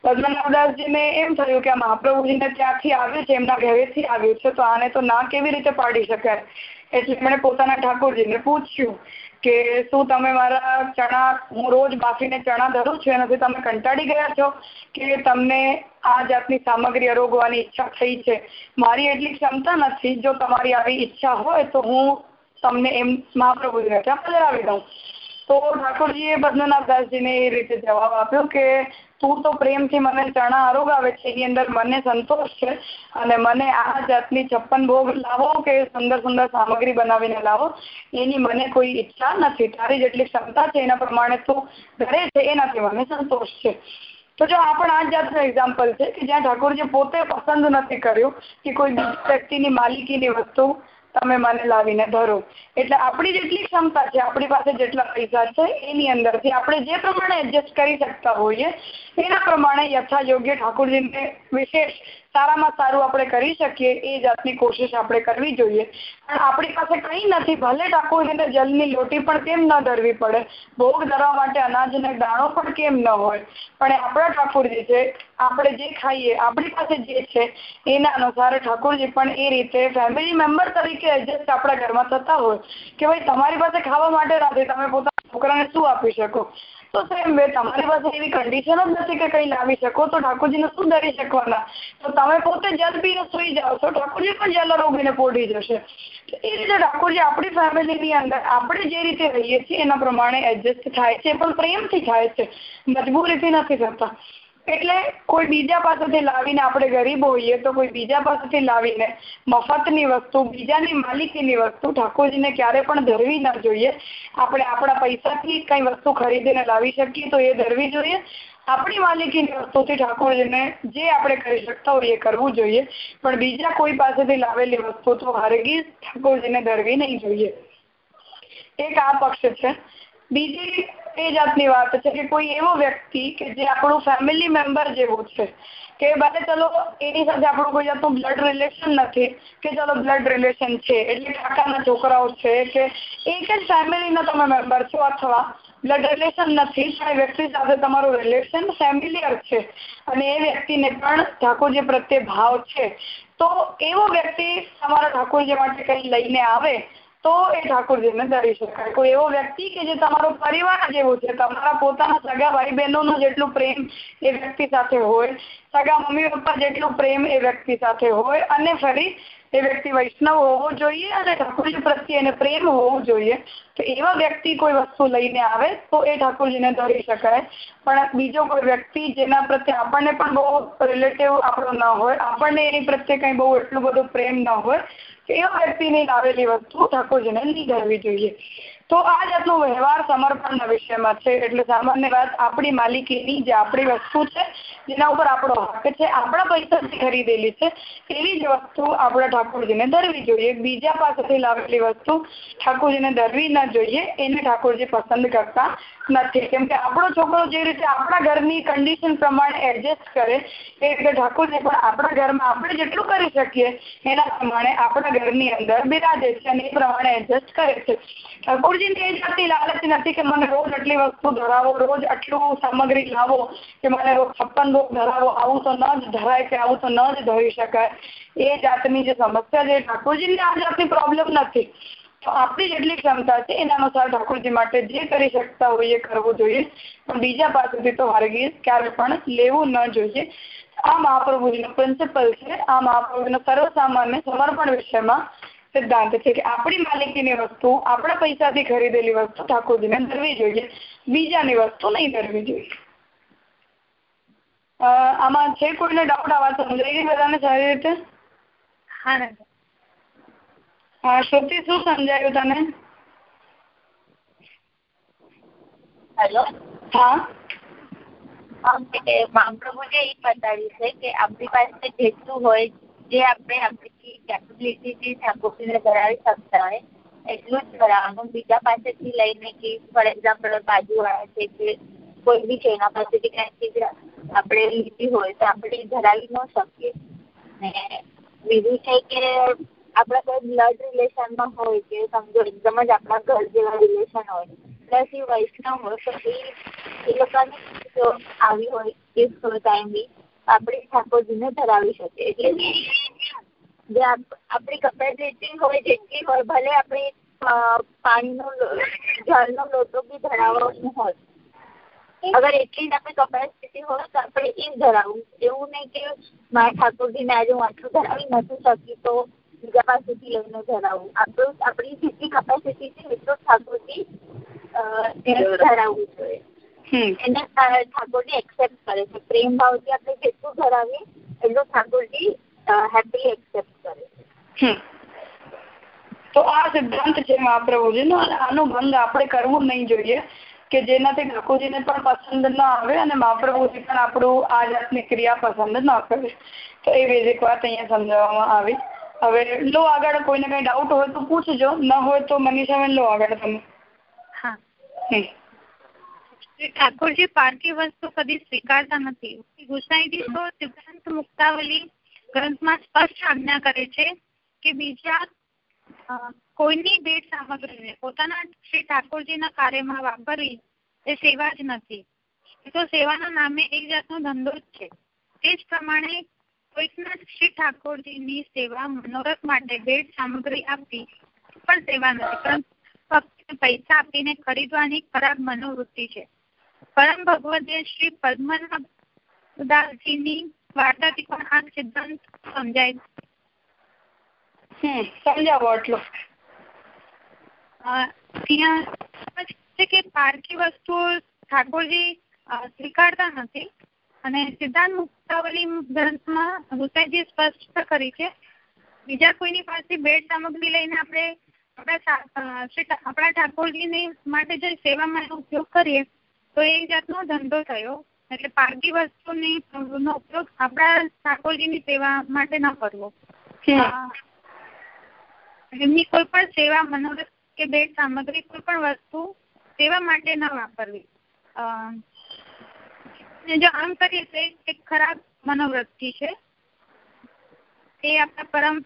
પદ્મનાભદાસજીને એમ થયું કે આ મહાપ્રભુજીને ત્યાંથી આવ્યું છે, એમના ઘરેથી આવ્યું છે, તો આને તો ના કેવી રીતે પાડી શકાય? એટલે એમણે પોતાના ઠાકોરજીને પૂછ્યું કે શું તમે મારા ચણા, હું રોજ બાફીને ચણા ધરું છું, એનાથી તમે કંટાળી ગયા છો કે તમને આ જાતની સામગ્રી અરોગવાની ઈચ્છા થઈ છે? મારી એટલી ક્ષમતા નથી, જો તમારી આવી ઈચ્છા હોય તો હું તમને એમ મહાપ્રભુજીને ત્યાં પધરાવી દઉં. તો ઠાકોરજીએ પદ્મનાભદાસજીને એ રીતે જવાબ આપ્યો કે, તું તો પ્રેમથી મને ચણા આરોગાવે છે, એની અંદર મને સંતોષ છે અને મને આ જાતની છપ્પન ભોગ લાવો કે સુંદર સુંદર સામગ્રી બનાવીને લાવો, એની મને કોઈ ઈચ્છા નથી. તારી જેટલી ક્ષમતા છે એના પ્રમાણે તું ઘરે છે, એનાથી મને સંતોષ છે. તો જો આ પણ આ જાતનું એક્ઝામ્પલ છે કે જ્યાં ઠાકોરજી પોતે પસંદ નથી કર્યું કે કોઈ બીજી વ્યક્તિની માલિકીની વસ્તુ તમે મને લાવીને ધરો એટલે આપણી જેટલી ક્ષમતા છે, આપણી પાસે જેટલા પૈસા છે, એની અંદરથી આપણે જે પ્રમાણે એડજસ્ટ કરી શકતા હોઈએ, એના પ્રમાણે યથા યોગ્ય ઠાકોરજીને વિશેષ સારામાં સારું આપણે કરી શકીએ, એ જાતની કોશિશ આપણે કરવી જોઈએ. પણ આપણી પાસે કંઈ નથી, ભલે ઠાકોરજીને જલની લોટી પણ કેમ ન ધરવી પડે? ભોગ ધરવા માટે અનાજ અને દાણો પણ કેમ ન હોય? પણ આપણા ઠાકોરજી છે, આપણે જે ખાઈએ, આપણી પાસે જે છે, એના અનુસાર ઠાકોરજી પણ એ રીતે ફેમિલી મેમ્બર તરીકે એડજસ્ટ આપણા ઘરમાં થતા હોય. કે ભાઈ, તમારી પાસે ખાવા માટે નથી તમે પોતાના છોકરાને શું આપી શકો? તો સાહેબ વે તમારી પાસે એવી કન્ડિશન જ નથી કે કંઈ લાવી શકો. તો ઠાકોરજીને શું ધરી શકવાના? તો તમે પોતે જલ સુઈ જાઓ. છો ઠાકોરજી પણ જલ રોગીને પોડી જશે. એ રીતે ઠાકોરજી આપણી ફેમિલીની અંદર આપણે જે રીતે રહીએ છીએ એના પ્રમાણે એડજસ્ટ થાય છે. પણ પ્રેમથી થાય છે. મજબૂરીથી નથી થતા. એટલે કોઈ બીજા પાસેથી લાવીને આપણે ગરીબ હોઈએ તો કોઈ બીજા પાસેથી લાવીને મફતની વસ્તુ, બીજાની માલિકીની વસ્તુ ઠાકોરજીને ક્યારે પણ ધરવી ના જોઈએ. આપણે આપણા પૈસાથી કઈ વસ્તુ ખરીદીને લાવી શકીએ તો એ ધરવી જોઈએ. આપણી માલિકીની વસ્તુથી ઠાકોરજીને જે આપણે કરી શકતા હોઈએ કરવું જોઈએ. પણ બીજા કોઈ પાસેથી લાવેલી વસ્તુ તો હરગીજ ઠાકોરજીને ધરવી નહીં જોઈએ. એક આ પક્ષ છે. બીજી એ જાતની વાત છે કે કોઈ એવો વ્યક્તિ કે જે આપણું ફેમિલી મેમ્બર જેવો છે, કે ભલે ચલો એની સાથે આપણું કોઈ જાતનું બ્લડ રિલેશન નથી, કે ચલો બ્લડ રિલેશન છે, એટલે કાકાના છોકરાઓ છે, કે એક જ ફેમિલીના તમે મેમ્બર છો અથવા બ્લડ રિલેશન નથી, પણ એ વ્યક્તિ સાથે તમારું રિલેશન ફેમિલિયર છે અને એ વ્યક્તિને પણ ઠાકોરજી પ્રત્યે ભાવ છે. તો એવો વ્યક્તિ તમારા ઠાકોરજી માટે કંઈ લઈને આવે તો એ ઠાકોરજીને ધરી શકાય. કોઈ એવો વ્યક્તિ કે જે તમારો પરિવાર જેવો છે, તમારા પોતાના સગા ભાઈ બહેનોનો જેટલું પ્રેમ એ વ્યક્તિ સાથે હોય, સગા મમ્મી પપ્પા જેટલું પ્રેમ એ વ્યક્તિ સાથે હોય, અને ફરી એ વ્યક્તિ વૈષ્ણવ હોવો જોઈએ અને ઠાકોરજી પ્રત્યે એને પ્રેમ હોવો જોઈએ, તો એવા વ્યક્તિ કોઈ વસ્તુ લઈને આવે તો એ ઠાકોરજીને ધરી શકાય. પણ બીજો કોઈ વ્યક્તિ જેના પ્રત્યે આપણને પણ બહુ રિલેટિવ આપણો ન હોય, આપણને એની પ્રત્યે કંઈ બહુ એટલું બધું પ્રેમ ન હોય એવા વ્યક્તિની લાવેલી વસ્તુ ઠાકોરજીને નહીં ધરવી જોઈએ. તો આ જાતનો વ્યવહાર સમર્પણના વિષયમાં છે. એટલે સામાન્ય વાત આપણી માલિકીની જે આપણી વસ્તુ છે, જેના ઉપર આપણો હક છે, આપણા પૈસાથી ખરીદેલી છે, એવી જ વસ્તુ આપણા ઠાકોરજીને ધરવી જોઈએ. બીજા પાસેથી લાવેલી વસ્તુ ઠાકોરજીને ધરવી ના જોઈએ, એને ઠાકોરજી પસંદ કરતા નથી. કેમ કે આપણો છોકરો જે રીતે આપણા ઘરની કન્ડિશન પ્રમાણે એડજસ્ટ કરે, એ રીતે ઠાકોરજી પણ આપણા ઘરમાં આપણે જેટલું કરી શકીએ, એના પ્રમાણે આપણા ઘરની અંદર બિરાજે છે અને એ પ્રમાણે એડજસ્ટ કરે છે. ઠાકોરજીને એ જાતની લાલચ નથી કે મને રોજ આટલી વસ્તુ ધરાવો, રોજ આટલું સામગ્રી લાવો કે મને છપ્પન રોગ ધરાવો, આવું તો ન જ ધરાય કે આવું તો ન જ ધરી શકાય. એ જાતની જે સમસ્યા છે, ઠાકોરજીને આ જાતની પ્રોબ્લેમ નથી. તો આપણી જેટલી ક્ષમતા છે, એના અનુસાર ઠાકોરજી માટે જે કરી શકતા હોઈએ કરવું જોઈએ. પણ બીજા પાસેથી તો વારગીર ક્યારે પણ લેવું ન જોઈએ. આ મહાપ્રભુજીનો પ્રિન્સિપલ છે, આ મહાપ્રભુનો સર્વસામાન્ય સમર્પણ વિષયમાં સિદ્ધાંત છે કે આપણી માલિકીની વસ્તુ આપણા પૈસાથી ખરીદેલી વસ્તુ ઠાકોરજીને ધરવી જોઈએ. બીજાની વસ્તુ નહીં ધરવી જોઈએ. આમાં છે કોઈને ડાઉટ આવા સમજાઈ ગઈ બધાને સારી રીતે? હા હા. શ્રુતિ શું સમજાયું તને? હેલો? હા? મહાપ્રભુએ એ બતાવ્યું છે કે આપણી પાસે જેટલું હોય જે આપણે આપણી કેપેબિલિટીથી ઠાકોરજીને કરાવી શકતા હોય, એટલું જ કરાવવાનું. બીજા પાસેથી લઈને કે ફોર એક્ઝામ્પલ બાજુવાળા છે કે, કોઈ બી છે, એના પાસેથી કાંઈ ચીજ આપણે લીધી હોય, તો આપણે ધરાવી ન શકીએ. ને બીજું છે કે, આપણા કોઈ બ્લડ રિલેશનમાં હોય કે, સમજો, એકદમ જ આપણા ઘર જેવા રિલેશન હોય, પ્લસ એ વૈષ્ણવ હોય, તો એ લોકોની આવી હોય એ ટાઈમ બી આપણે ઠાકોરજીને ધરાવી શકીએ એટલે જે આપણી કેપેસિટી હોય જેટલી હોય, ભલે આપણે પાણીનો જળનો લોટો બી ધરાવવાનો હોય. અગર એટલી જ આપણી કેપેસિટી હોય તો આપણે એ ધરાવવું એવું નહીં કે મારા ઠાકોરજીને આજે હું આટલું ધરાવી નથી શકી તો બીજા પાસેથી લઈને ધરાવવું આપણું, આપણી જેટલી કેપેસિટી છે એટલું ઠાકોરજી ધરાવવું જોઈએ. એને ઠાકોરજી એક્સેપ્ટ કરે છે. પ્રેમ ભાવથી આપણે જેટલું ધરાવીએ એટલું ઠાકોરજી હેપી એક્સેપ્ટ કરે છે. તો આ સિદ્ધાંત છે મહાપ્રભુજીનો અને આનો ભંગ આપણે કરવું નહીં જોઈએ કે જેનાથી ઠાકોરજીને પણ પસંદ ન આવે અને મહાપ્રભુજી પણ આપણું આ જાતની ક્રિયા પસંદ ન કરે. તો એ બેઝિક વાત અહીંયા સમજાવવામાં આવી. હવે લો આગળ કોઈને કઈ ડાઉટ હોય તો પૂછજો ન હોય તો મનીષાબેન લો આગળ તમે. હા. ઠાકોરજી પારકી વસ્તુ કદી સ્વીકારતા નથી. ગુસાઈજી તો સિદ્ધાંત મુક્તાવલી ગ્રંથમાં સ્પષ્ટ આજ્ઞા કરે છે કે બીજા કોઈની ભેટ સામગ્રીને પોતાના શ્રી ઠાકોરજીના કાર્યમાં વાપરવી એ સેવા જ નથી. એ તો સેવાના નામે એક જાતનો ધંધો જ છે. તે જ પ્રમાણે કોઈકના શ્રી ઠાકોરજીની સેવા મનોરથ માટે ભેટ સામગ્રી આપવી પણ સેવા નથી, પરંતુ ફક્ત પૈસા આપીને ખરીદવાની ખરાબ મનોવૃત્તિ છે. પરમ ભગવતે શ્રી પદ્મનાભદાસજીની વાર્તાથી પણ આ સિદ્ધાંત સમજાય સમજાવો આટલો. ત્યાં છે કે પારકી વસ્તુઓ ઠાકોરજી સ્વીકારતા નથી અને સિદ્ધાંત મુક્તાવલી ગ્રંથમાં ગુસાઈજી સ્પષ્ટ કરી છે. બીજા કોઈની પાસે ભેટ સામગ્રી લઈને આપણે આપણા આપણા ઠાકોરજીની માટે જે સેવામાં ઉપયોગ કરીએ તો એ જાતનો ધંધો થયો. એટલે પારકી વસ્તુની નો ઉપયોગ આપણા ઠાકોરજીની સેવા માટે ન કરવો. એમની કોઈ પણ સેવા મનોરથ કે ભેટ સામગ્રી કોઈ પણ વસ્તુ સેવા માટે ન વાપરવી. જો આમ કરીએ તો એક ખરાબ મનોવૃત્તિ છે. એ આપણા પરમ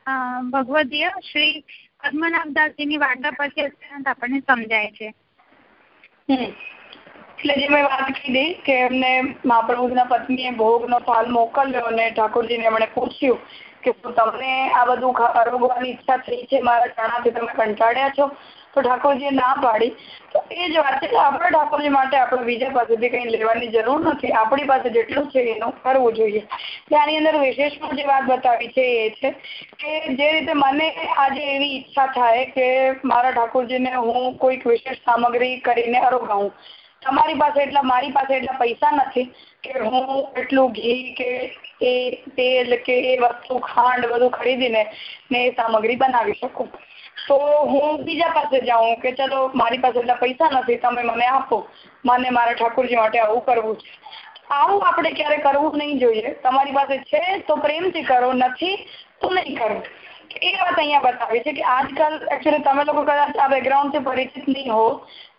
ભગવદીય શ્રી પદ્મનાભદાસજીની વાર્તા પરથી અત્યંત આપણને સમજાય છે. એટલે જે મેં વાત કીધી કે એમને મહાપ્રભુના પત્નીએ ભોગનો ફાલ મોકલ્યો અને ઠાકોરજીને એમણે પૂછ્યું કે તમને આ બધું અરોગવાની ઈચ્છા થઈ છે? મારા ચણાથી તમે કંટાળ્યા છો? તો ઠાકોરજીએ ના પાડી. તો એ જ વાત છે કે આપણે ઠાકોરજી માટે આપણે બીજા પાસેથી કંઈ લેવાની જરૂર નથી. આપણી પાસે જેટલું છે એનું કરવું જોઈએ. આની અંદર વિશેષમાં જે વાત બતાવી છે એ છે કે જે રીતે મને આજે એવી ઈચ્છા થાય કે મારા ઠાકોરજીને હું કોઈક વિશેષ સામગ્રી કરીને અરોગાવું. તમારી પાસે એટલા, મારી પાસે એટલા પૈસા નથી કે હું એટલું ઘી કે એ તેલ કે એ વસ્તુ, ખાંડ બધું ખરીદીને ને એ સામગ્રી બનાવી શકું. તો હું બીજા પાસે જાઉં કે ચલો, મારી પાસે એટલા પૈસા નથી, તમે મને આપો. મને મારા ઠાકોરજી માટે આવું કરવું છે. આવું આપણે ક્યારે કરવું નહીં જોઈએ. તમારી પાસે છે તો પ્રેમથી કરો, નથી તો નહીં કરો. એ વાત અહીંયા બતાવી છે કે આજકાલ એકચ્યુઅલી તમે લોકો કદાચ આ બેકગ્રાઉન્ડથી પરિચિત નહીં હો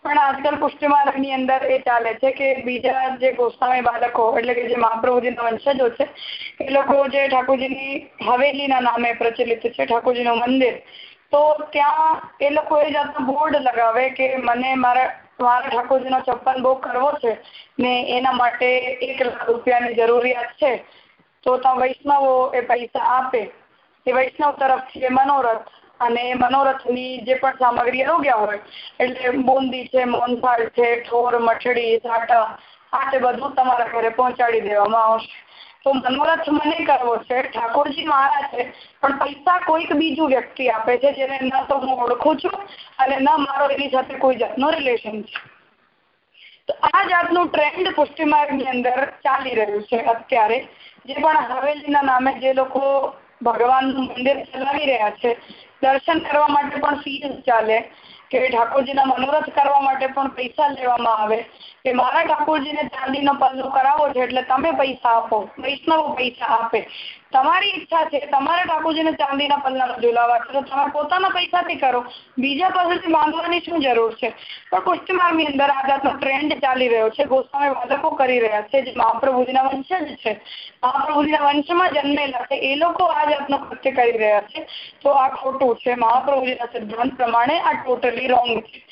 પણ આજકાલ પુષ્ટિ માર્ગની અંદર એ ચાલે છે કે બીજા જે ગોસ્વામી બાળકો એટલે કે જે મહાપ્રભુજીના વંશજો છે, એ લોકો જે ઠાકોરજીની હવેલીના નામે પ્રચલિત છે, ઠાકોરજીનું મંદિર, તો ત્યાં એ લોકો એ જાતનું બોર્ડ લગાવે કે મને મારા મારા ઠાકોરજીનો ચપ્પલ બહુ કરવો છે ને એના માટે એક લાખ રૂપિયાની જરૂરિયાત છે, તો ત્યાં વૈષ્ણવો એ પૈસા આપે એ વૈષ્ણવ તરફથી એ મનોરથ અને મનોરથની જે પણ સામગ્રી અરોગ્યા હોય, એટલે બુંદી છે મોનથાળ છે, ઠોર મઠડી સાટા આ તે બધું તમારા ઘરે પહોંચાડી દેવામાં આવશે. તો મનોરથ મને કરવો છે, ઠાકોરજી મારા છે, પણ પૈસા કોઈક બીજું વ્યક્તિ આપે છે, જેને ન તો હું ઓળખું છું અને ન મારો એની સાથે કોઈ જાતનો રિલેશન છે. તો આ જાતનું ટ્રેન્ડ પુષ્ટિમાર્ગની અંદર ચાલી રહ્યું છે અત્યારે, જે પણ હવેલીના નામે જે લોકો ભગવાનનું મંદિર ચલાવી રહ્યા છે. દર્શન કરવા માટે પણ ફીસ ચાલે. કે ઠાકોરજીના મનોરથ કરવા માટે પણ પૈસા લેવામાં આવે. કે મારા ઠાકોરજીને ચાંદીનો પલ્લો કરાવો છે એટલે તમે પૈસા આપો. વૈષ્ણવો પૈસા આપે. તમારી ઈચ્છા છે, તમારે ઠાકોરજીને ચાંદીના પલ્લાનો ઝુલાવા છે, તો તમે પોતાના પૈસાથી કરો. બીજા પાસેથી માંગવાની શું જરૂર છે? પણ પુષ્ટિમાર્ગની અંદર આ જાતનો ટ્રેન્ડ ચાલી રહ્યો છે, ગોસ્વામી વાદકો કરી રહ્યા છે, જે મહાપ્રભુજીના વંશજ છે. મહાપ્રભુજીના વંશમાં જન્મેલા છે, એ લોકો આ જાતનો કૃત્ય કરી રહ્યા છે. તો આ ખોટું છે, મહાપ્રભુજીના સિદ્ધાંત પ્રમાણે આ ટોટલી રોંગ છે.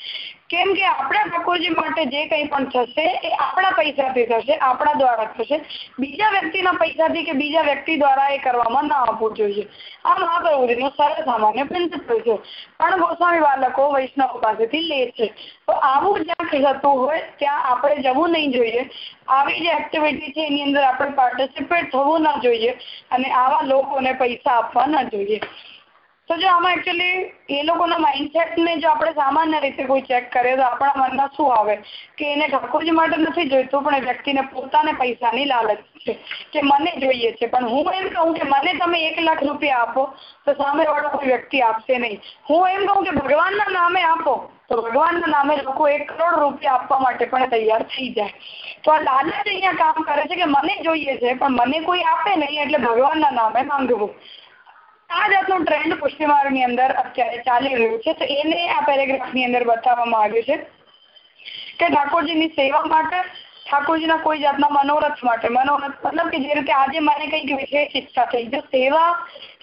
કેમ કે આપણા ઠાકોરજી માટે જે કંઈ પણ થશે, એ આપણા પૈસાથી થશે, આપણા દ્વારા થશે. બીજા વ્યક્તિના પૈસાથી કે બીજા વ્યક્તિ દ્વારા એ કરવામાં ના આપવું જોઈએ આ મહાપ્રભુજીનો સરળ સામાન્ય પ્રિન્સિપલ છે. પણ ગોસ્વામી બાળકો વૈષ્ણવ પાસેથી લે છે. તો આવું જ્યાં થતું હોય, ત્યાં આપણે જવું નહીં જોઈએ. આવી જે એક્ટિવિટી છે, એની અંદર આપણે પાર્ટિસિપેટ થવું ના જોઈએ અને આવા લોકોને પૈસા આપવા ના જોઈએ. તો જો આમાં એકચ્યુઅલી એ લોકોના માઇન્ડસેટને જો આપણે સામાન્ય રીતે કોઈ ચેક કરીએ તો આપણા મનમાં શું આવે? કે એને ઠાકોરજી માટે નથી જોઈતું, પણ એ વ્યક્તિને પોતાને પૈસાની લાલચ છે, કે મને જોઈએ છે. પણ હું એમ કહું કે મને તમે એક લાખ રૂપિયા આપો, તો સામેવાળો કોઈ વ્યક્તિ આપશે નહીં. હું એમ કહું કે ભગવાનના નામે આપો, તો ભગવાનના નામે લોકો એક કરોડ રૂપિયા આપવા માટે પણ તૈયાર થઈ જાય. તો આ લાલચ અહીંયા કામ કરે છે કે મને જોઈએ છે, પણ મને કોઈ આપે નહીં, એટલે ભગવાનના નામે માંગવું. આ જાતનું ટ્રેન્ડ પુષ્ટિમાર્ગની અંદર અત્યારે ચાલી રહ્યું છે. તો એને આ પેરેગ્રાફની અંદર બતાવવામાં આવ્યું છે કે ઠાકોરજીની સેવા માટે, ઠાકોરજીના કોઈ જાતના મનોરથ માટે, મનોરથ મતલબ કે જે રીતે આજે મને કંઈક વિશેષ ઈચ્છા થઈ જો સેવા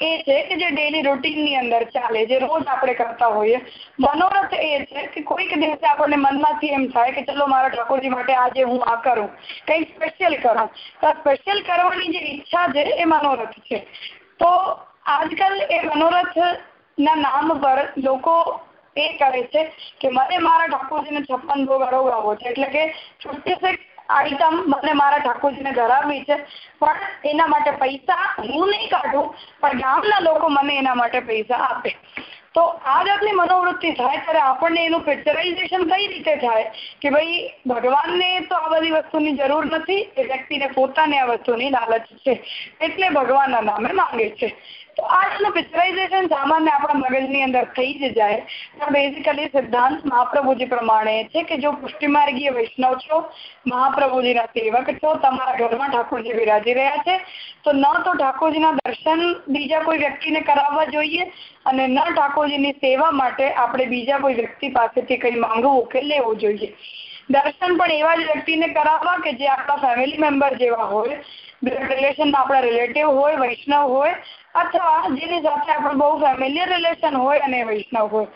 એ છે કે જે ડેલી રૂટીનની અંદર ચાલે, જે રોજ આપણે કરતા હોઈએ. મનોરથ એ છે કે કોઈક દિવસે આપણને મનમાંથી એમ થાય કે ચલો મારા ઠાકોરજી માટે આજે હું આ કરું, કંઈક સ્પેશિયલ કરું. સ્પેશિયલ કરવાની જે ઈચ્છા છે એ મનોરથ છે. તો આજકાલ એ મનોરથ ના નામ પર લોકો એ કરે છે કે મને મારા ઠાકોરજીને છપ્પન ભોગ અરોગાવો છે. એટલે કે ફિફ્ટી આઈટમ મને મારા ઠાકોરજીને ધરાવવી છે. પણ એના માટે પૈસા હું નહીં કાઢું, પણ ગામના લોકો મને એના માટે પૈસા આપે. તો આ જાતની મનોવૃત્તિ થાય ત્યારે આપણને એનું પિક્ચરાઇઝેશન કઈ રીતે થાય? કે ભાઈ ભગવાનને તો આ બધી વસ્તુની જરૂર નથી, એ વ્યક્તિને પોતાને આ વસ્તુની લાલચ છે. એટલે ભગવાનના નામે માંગે છે. તો આ રીતનું પિક્ચરાઇઝેશન સામાન્ય આપણા મગજની અંદર થઈ જ જાય. પણ બેઝિકલી સિદ્ધાંત મહાપ્રભુજી પ્રમાણે છે કે જો પુષ્ટિમાર્ગીય વૈષ્ણવ છો, મહાપ્રભુજીના સેવક છો, તમારા ઘરમાં ઠાકોરજી વિરાજી રહ્યા છે, તો ન તો ઠાકોરજીના દર્શન બીજા કોઈ વ્યક્તિને કરાવવા જોઈએ અને ન ઠાકોરજીની સેવા માટે આપણે બીજા કોઈ વ્યક્તિ પાસેથી કંઈ માંગવું કે લેવું જોઈએ. દર્શન પણ એવા જ વ્યક્તિને કરાવવા કે જે આપણા ફેમિલી મેમ્બર જેવા હોય રિલેશનમાં આપણા રિલેટિવ હોય, વૈષ્ણવ હોય અથવા જેની સાથે આપણું બહુ ફેમિલિયર રિલેશન હોય અને વૈષ્ણવ હોય,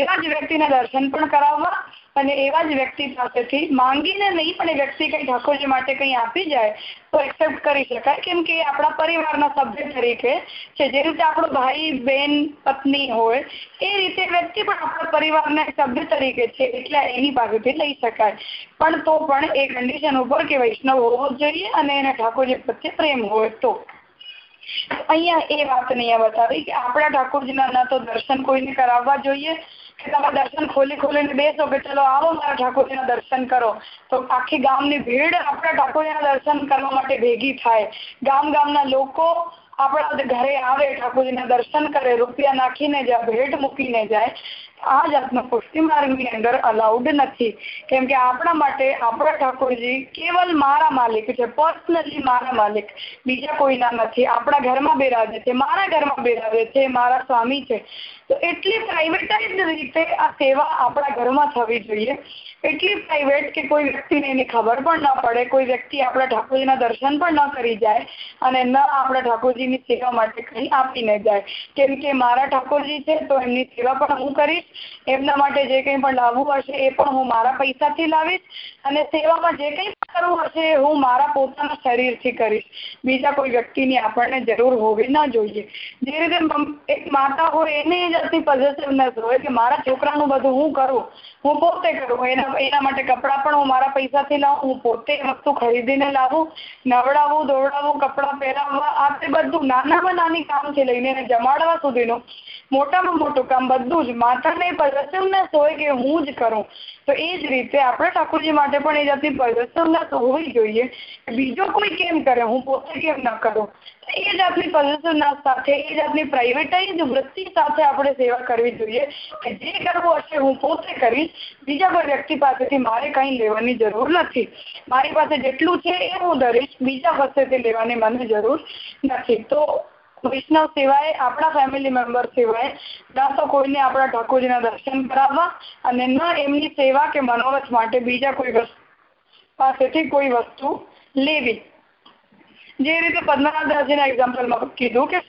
એવા જ વ્યક્તિને દર્શન પણ કરાવવા અને એવા જ વ્યક્તિ પાસેથી માંગીને નહીં પણ એ વ્યક્તિ કંઈ ઠાકોરજી માટે કંઈ આપી જાય, તો એક્સેપ્ટ કરી શકાય. કેમ કે આપણા પરિવારના સભ્ય તરીકે છે. જે રીતે આપણો ભાઈ, બેન, પત્ની હોય, એ રીતે વ્યક્તિ પણ આપણા પરિવારના સભ્ય તરીકે છે એટલે એની પાસેથી લઈ શકાય. પણ તો પણ એ કન્ડિશન ઉપર કે વૈષ્ણવ હોવો જોઈએ અને એને ઠાકોરજી પ્રત્યે પ્રેમ હોય તો. અહીંયા એ વાત અહીંયા બતાવી કે આપણા ઠાકોરજીના ના તો દર્શન કોઈને કરાવવા જોઈએ કે તમે દર્શન ખોલી ખોલીને બેસો કે ચલો આવો મારા ઠાકોરજીના દર્શન કરો. તો આખી ગામની ભીડ આપણા ઠાકોરજીના દર્શન કરવા માટે ભેગી થાય. ગામ ગામના લોકો આપણા ઘરે આવે, ઠાકોરજીના દર્શન કરે, રૂપિયા નાખીને જાય, ભેટ મૂકીને જાય આ જાતનો પુષ્ટિ માર્ગની અંદર અલાઉડ નથી. કેમ કે આપણા માટે આપણા ઠાકોરજી કેવલ મારા માલિક છે પર્સનલી મારા માલિક. બીજા કોઈના નથી. આપણા ઘરમાં બિરાજે છે, મારા ઘરમાં બિરાજે છે, મારા સ્વામી છે. તો એટલી પ્રાઇવેટાઇઝ રીતે આ સેવા આપણા ઘરમાં થવી જોઈએ. એટલી પ્રાઇવેટ કે કોઈ વ્યક્તિને એની ખબર પણ ન પડે, કોઈ વ્યક્તિ આપણા ઠાકોરજીના દર્શન પણ ન કરી જાય અને ન આપણા ઠાકોરજીની સેવા માટે કંઈ આપીને જાય. કેમ કે મારા ઠાકોરજી છે તો એમની સેવા પણ હું કરીશ, એમના માટે જે કંઈ પણ લાવવું હશે એ પણ હું મારા પૈસાથી લાવીશ અને સેવામાં જે કંઈ કરવું હશે હું મારા પોતાના શરીરથી કરીશ. બીજા કોઈ વ્યક્તિની આપણને જરૂર હોવી ના જોઈએ. જે રીતે એક માતા હોય એને જાતની પોઝિટિવનેસ હોય કે મારા છોકરાનું બધું હું કરું, હું પોતે કરું, એના એના માટે કપડાં પણ હું મારા પૈસાથી લાવું, હું પોતે વસ્તુ ખરીદીને લાવું નવડાવવું દોડાવું કપડાં પહેરાવવા, આ બધું નાનામાં નાની કામથી લઈને એને જમાડવા સુધીનું, મોટામાં મોટું કામ બધું જ માતાને પોઝિટિવનેસ હોય કે હું જ કરું. તો એ જ રીતે આપણે ઠાકોરજી માટે પણ એ જાતની પોઝિટિવનેસ હોવી જોઈએ. બીજો કોઈ કેમ કરે? હું પોતે કેમ ન કરું? એ જાતની પોઝિટિવનેસ સાથે, એ જાતની પ્રાઇવેટાઇઝ વૃત્તિ સાથે આપણે સેવા કરવી જોઈએ કે જે કરવું હશે હું પોતે કરીશ. બીજા વ્યક્તિ પાસેથી મારે કંઈ લેવાની જરૂર નથી. મારી પાસે જેટલું છે એ હું ધરીશ, બીજા પાસેથી લેવાની મને જરૂર નથી. તો વૈષ્ણવ સિવાય, આપણા ફેમિલી મેમ્બર સિવાય, ના તો કોઈને આપણા ઠાકોરજીના દર્શન કરાવવા અને ન એમની સેવા કે મનોરથ માટે બીજા કોઈ પાસેથી કોઈ વસ્તુ લેવી. જે રીતે એક્ઝામ્પલ એક્ઝામ્પલમાં કીધું કે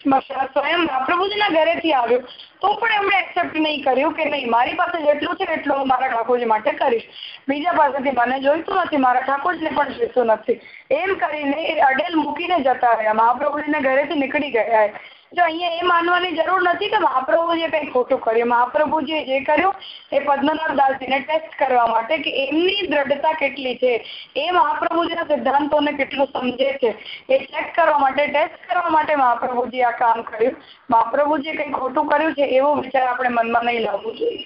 સ્વયં મહાપ્રભુજીના ઘરેથી આવ્યો. તો પણ એમણે એક્સેપ્ટ નહીં કર્યું કે નહીં, મારી પાસે જેટલું છે એટલું હું મારા ઠાકોરજી માટે કરીશ. બીજા પાસેથી મને જોઈતું નથી, મારા ઠાકોરજીને પણ જોઈતું નથી. એમ કરીને એ અડેલ મૂકીને જતા રહ્યા. મહાપ્રભુજીના ઘરેથી નીકળી ગયા. જો અહીંયા એ માનવાની જરૂર નથી કે મહાપ્રભુજીએ કંઈ ખોટું કર્યું. મહાપ્રભુજીએ જે કર્યું એ પદ્મનાભ દાસજીને ટેસ્ટ કરવા માટે કે એમની દ્રઢતા કેટલી છે. એ મહાપ્રભુજીના સિદ્ધાંતોને કેટલું સમજે છે. એ ચેક કરવા માટે ટેસ્ટ કરવા માટે મહાપ્રભુજી આ કામ કર્યું. મહાપ્રભુજીએ કંઈ ખોટું કર્યું છે એવો વિચાર આપણે મનમાં નહીં લાવવું જોઈએ.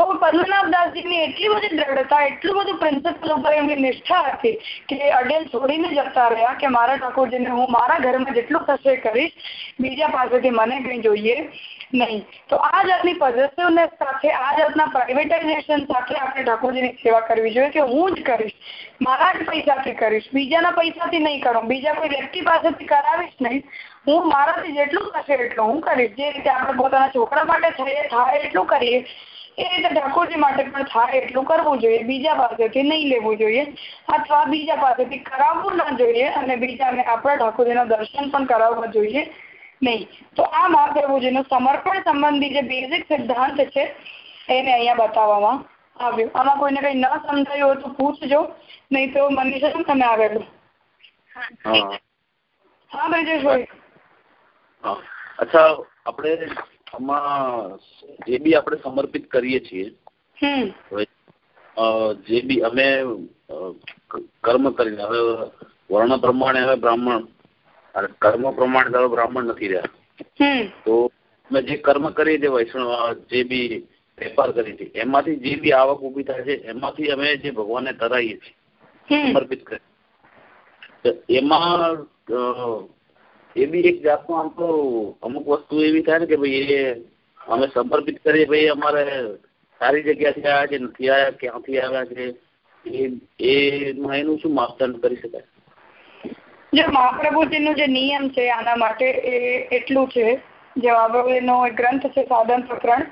તો પદ્મનાભદાસજીની એટલી બધી દ્રઢતા એટલું બધું પ્રિન્સિપલ ઉપર એમની નિષ્ઠા હતી કે અડેલ છોડીને જતા રહ્યા કે મારા ઠાકોરજીને હું મારા ઘરમાં જેટલું થશે કરીશ બીજા પાસેથી મને કંઈ જોઈએ નહીં તો આ જાતની પોઝિટિવનેસ સાથે આ જાતના પ્રાઇવેટાઇઝેશન સાથે આપણે ઠાકોરજીની સેવા કરવી જોઈએ કે હું જ કરીશ મારા જ પૈસાથી કરીશ બીજાના પૈસાથી નહીં કરું બીજા કોઈ વ્યક્તિ પાસેથી કરાવીશ નહીં હું મારાથી જેટલું થશે એટલું હું કરીશ જે રીતે આપણે પોતાના છોકરા માટે થઈએ થાય એટલું કરીએ એ રીતે ઠાકોરજી માટે પણ થાય એટલું કરવું જોઈએ બીજા પાસેથી નહીં લેવું જોઈએ અથવા બીજા પાસેથી કરાવવું ના જોઈએ અને બીજાને આપણા ઠાકોરજીના દર્શન પણ કરાવવા જોઈએ નહીં. તો આ મહાપ્રભુજીનું સમર્પણ સંબંધી જે બેઝિક સિદ્ધાંત છે એને અહીંયા બતાવવામાં આવ્યું. આમાં કોઈને કંઈ ન સમજાયું હોય તો પૂછજો નહીં તો મનીષા તમે આવેલું હા. બ્રજેશભાઈ અચ્છા આપણે આમાં જે બી આપણે સમર્પિત કરીએ છીએ જે બી અમે કર્મ કરીને હવે વર્ણ પ્રમાણે હવે બ્રાહ્મણ કર્મ પ્રમાણે હવે બ્રાહ્મણ નથી રહ્યા. તો અમે જે કર્મ કરીએ છીએ વૈષ્ણવ જે બી વેપાર કરીએ છીએ એમાંથી જે બી આવક ઊભી થાય છે એમાંથી અમે જે ભગવાનને તરાઈએ છીએ સમર્પિત કરીએ. એમાં એ બી એક જાતનું આમ તો અમુક વસ્તુ એવી થાય ને કે ભાઈ એ અમે સમર્પિત કરીએ, ભાઈ અમારે સારી જગ્યાથી આવ્યા છે, નથી આવ્યા ક્યાંથી આવ્યા છે, એ એનું શું માપદંડ કરી શકાય? જો મહાપ્રભુજીનો જે નિયમ છે, આના માટે એ એટલું છે, જે મહાપ્રભુજીનો ગ્રંથ છે, સાધન પ્રકરણ,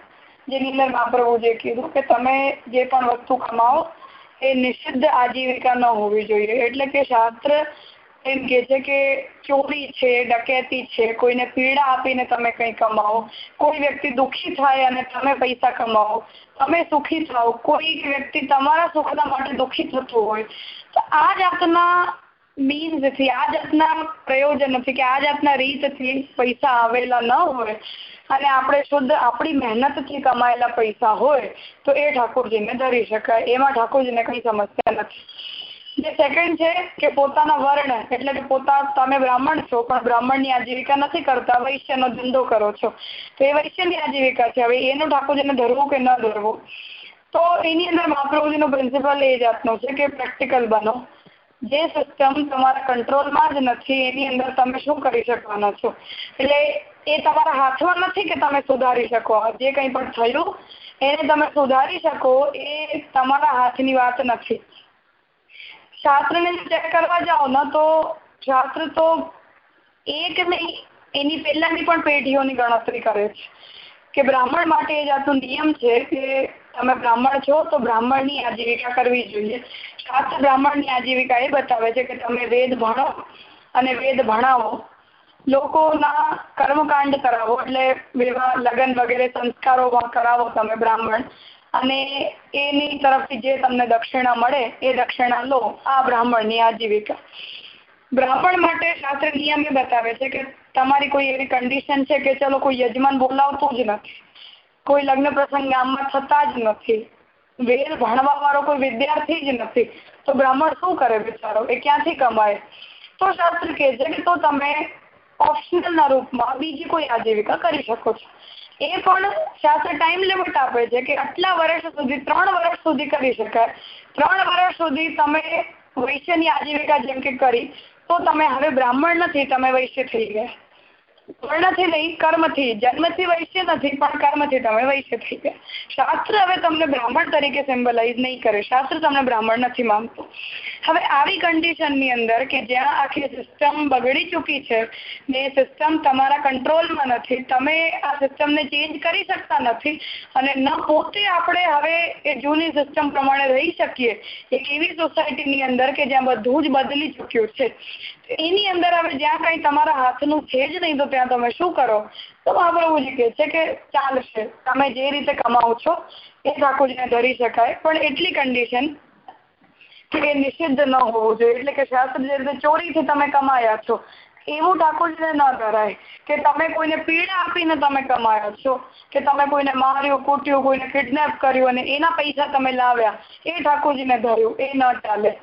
જેની અંદર મહાપ્રભુજીએ કીધું કે તમે જે પણ વસ્તુ કમાઓ એ નિષિદ્ધ આજીવિકા ન હોવી જોઈએ. એટલે કે શાસ્ત્ર એમ કે છે કે ચોરી છે, ડકેતી છે, કોઈને પીડા આપીને તમે કંઈ કમાવો, કોઈ વ્યક્તિ દુઃખી થાય અને તમે પૈસા કમાવો, તમે સુખી થાઓ, કોઈ વ્યક્તિ તમારા સુખના માટે દુઃખી થતું હોય, તો આ જાતના મીન્સથી આ જાતના પ્રયોજનથી કે આ જાતના રીતથી પૈસા આવેલા ન હોય અને આપણે શુદ્ધ આપણી મહેનતથી કમાયેલા પૈસા હોય, તો એ ઠાકોરજીને ધરી શકાય. એમાં ઠાકોરજીને કઈ સમસ્યા નથી. જે સેકન્ડ છે કે પોતાના વર્ણ, એટલે કે પોતા તમે બ્રાહ્મણ છો, પણ બ્રાહ્મણની આજીવિકા નથી કરતા, વૈશ્યનો ધંધો કરો છો. તો એ વૈશ્યની આજીવિકા છે. હવે એનું ઠાકોરજીને ધરવું કે ન ધરવું? તો એની અંદર મહાપ્રભુજીનો પ્રિન્સિપલ એ જાતનો છે કે પ્રેક્ટિકલ બનો. જે સિસ્ટમ તમારા કંટ્રોલમાં જ નથી, એની અંદર તમે શું કરી શકવાના છો? એટલે એ તમારા હાથમાં નથી કે તમે સુધારી શકો. જે કંઈ પણ થયું, એને તમે સુધારી શકો, એ તમારા હાથની વાત નથી. શાસ્ત્રને ચેક કરવા જાઓ ને તો શાસ્ત્ર તો એક નહીં, એની પહેલાની પણ પેઢીઓની ગણતરી કરે છે. કે બ્રાહ્મણ માટે એ જાતનો નિયમ છે કે તમે બ્રાહ્મણ છો તો બ્રાહ્મણની આજીવિકા કરવી જોઈએ. શાસ્ત્ર બ્રાહ્મણની આજીવિકા એ બતાવે છે કે તમે વેદ ભણો અને વેદ ભણાવો. લોકોના કર્મકાંડ કરાવો, એટલે વિવાહ લગ્ન વગેરે સંસ્કારો કરાવો તમે બ્રાહ્મણ. અને એની તરફથી જે તમને દક્ષિણા મળે, એ દક્ષિણા લો, આ બ્રાહ્મણની આજીવિકા. બ્રાહ્મણ માટે શાસ્ત્ર નિયમ એ બતાવે છે કે તમારી કોઈ એવી કન્ડિશન છે કે ચલો કોઈ યજમાન બોલાવતું જ નથી. કોઈ લગ્ન પ્રસંગ ગામમાં થતા જ નથી. વેદ ભણવા વાળો કોઈ વિદ્યાર્થી જ નથી. તો બ્રાહ્મણ શું કરે બિચારો? એ ક્યાંથી કમાય? તો શાસ્ત્ર કહે છે કે તો તમે ઓપ્શનલના રૂપમાં બીજી કોઈ આજીવિકા કરી શકો છો. એ પણ શાસ્ત્ર ટાઈમ લિમિટ આપે છે કે આટલા વર્ષ સુધી, ત્રણ વર્ષ સુધી કરી શકાય. ત્રણ વર્ષ સુધી તમે વૈશ્યની આજીવિકા જેમ કે કરી, તો તમે હવે બ્રાહ્મણ નથી, તમે વૈશ્ય થઈ ગયા. વર્ણથી નહીં, કર્મથી. જન્મથી વૈશ્ય નથી, પણ કર્મથી તમે વૈશ્ય થઈ ગયા. શાસ્ત્ર હવે તમને બ્રાહ્મણ તરીકે સિમ્બલાઇઝ નહીં કરે. શાસ્ત્ર તમને બ્રાહ્મણ નથી માનતું. હવે આવી કન્ડિશનની અંદર કે જ્યાં આખી સિસ્ટમ બગડી ચૂકી છે ને સિસ્ટમ તમારા કંટ્રોલમાં નથી, તમે આ સિસ્ટમને ચેન્જ કરી શકતા નથી અને ન પોતે આપણે હવે એ જૂની સિસ્ટમ પ્રમાણે રહી શકીએ, એક એવી સોસાયટીની અંદર કે જ્યાં બધું જ બદલી ચૂક્યું છે. એની અંદર હવે જ્યાં કઈ તમારા હાથનું છે જ નહીં, તો ત્યાં તમે શું કરો? તો મહાપ્રભુજી કહે છે કે ચાલશે, તમે જે રીતે કમાવો છો એ ઠાકોરજીને ધરી શકાય. પણ એટલી કન્ડિશન કે એ નિષિદ્ધ ન હોવું જોઈએ. એટલે કે શાસ્ત્ર જે રીતે ચોરીથી તમે કમાયા છો, એવું ઠાકોરજીને ન ધરાય કે તમે કોઈને પીડા આપીને તમે કમાયા છો, કે તમે કોઈને માર્યું, કૂટ્યું, કોઈને કિડનેપ કર્યું અને એના પૈસા તમે લાવ્યા. એ ઠાકોરજીને ધર્યું, એ ન ચાલે.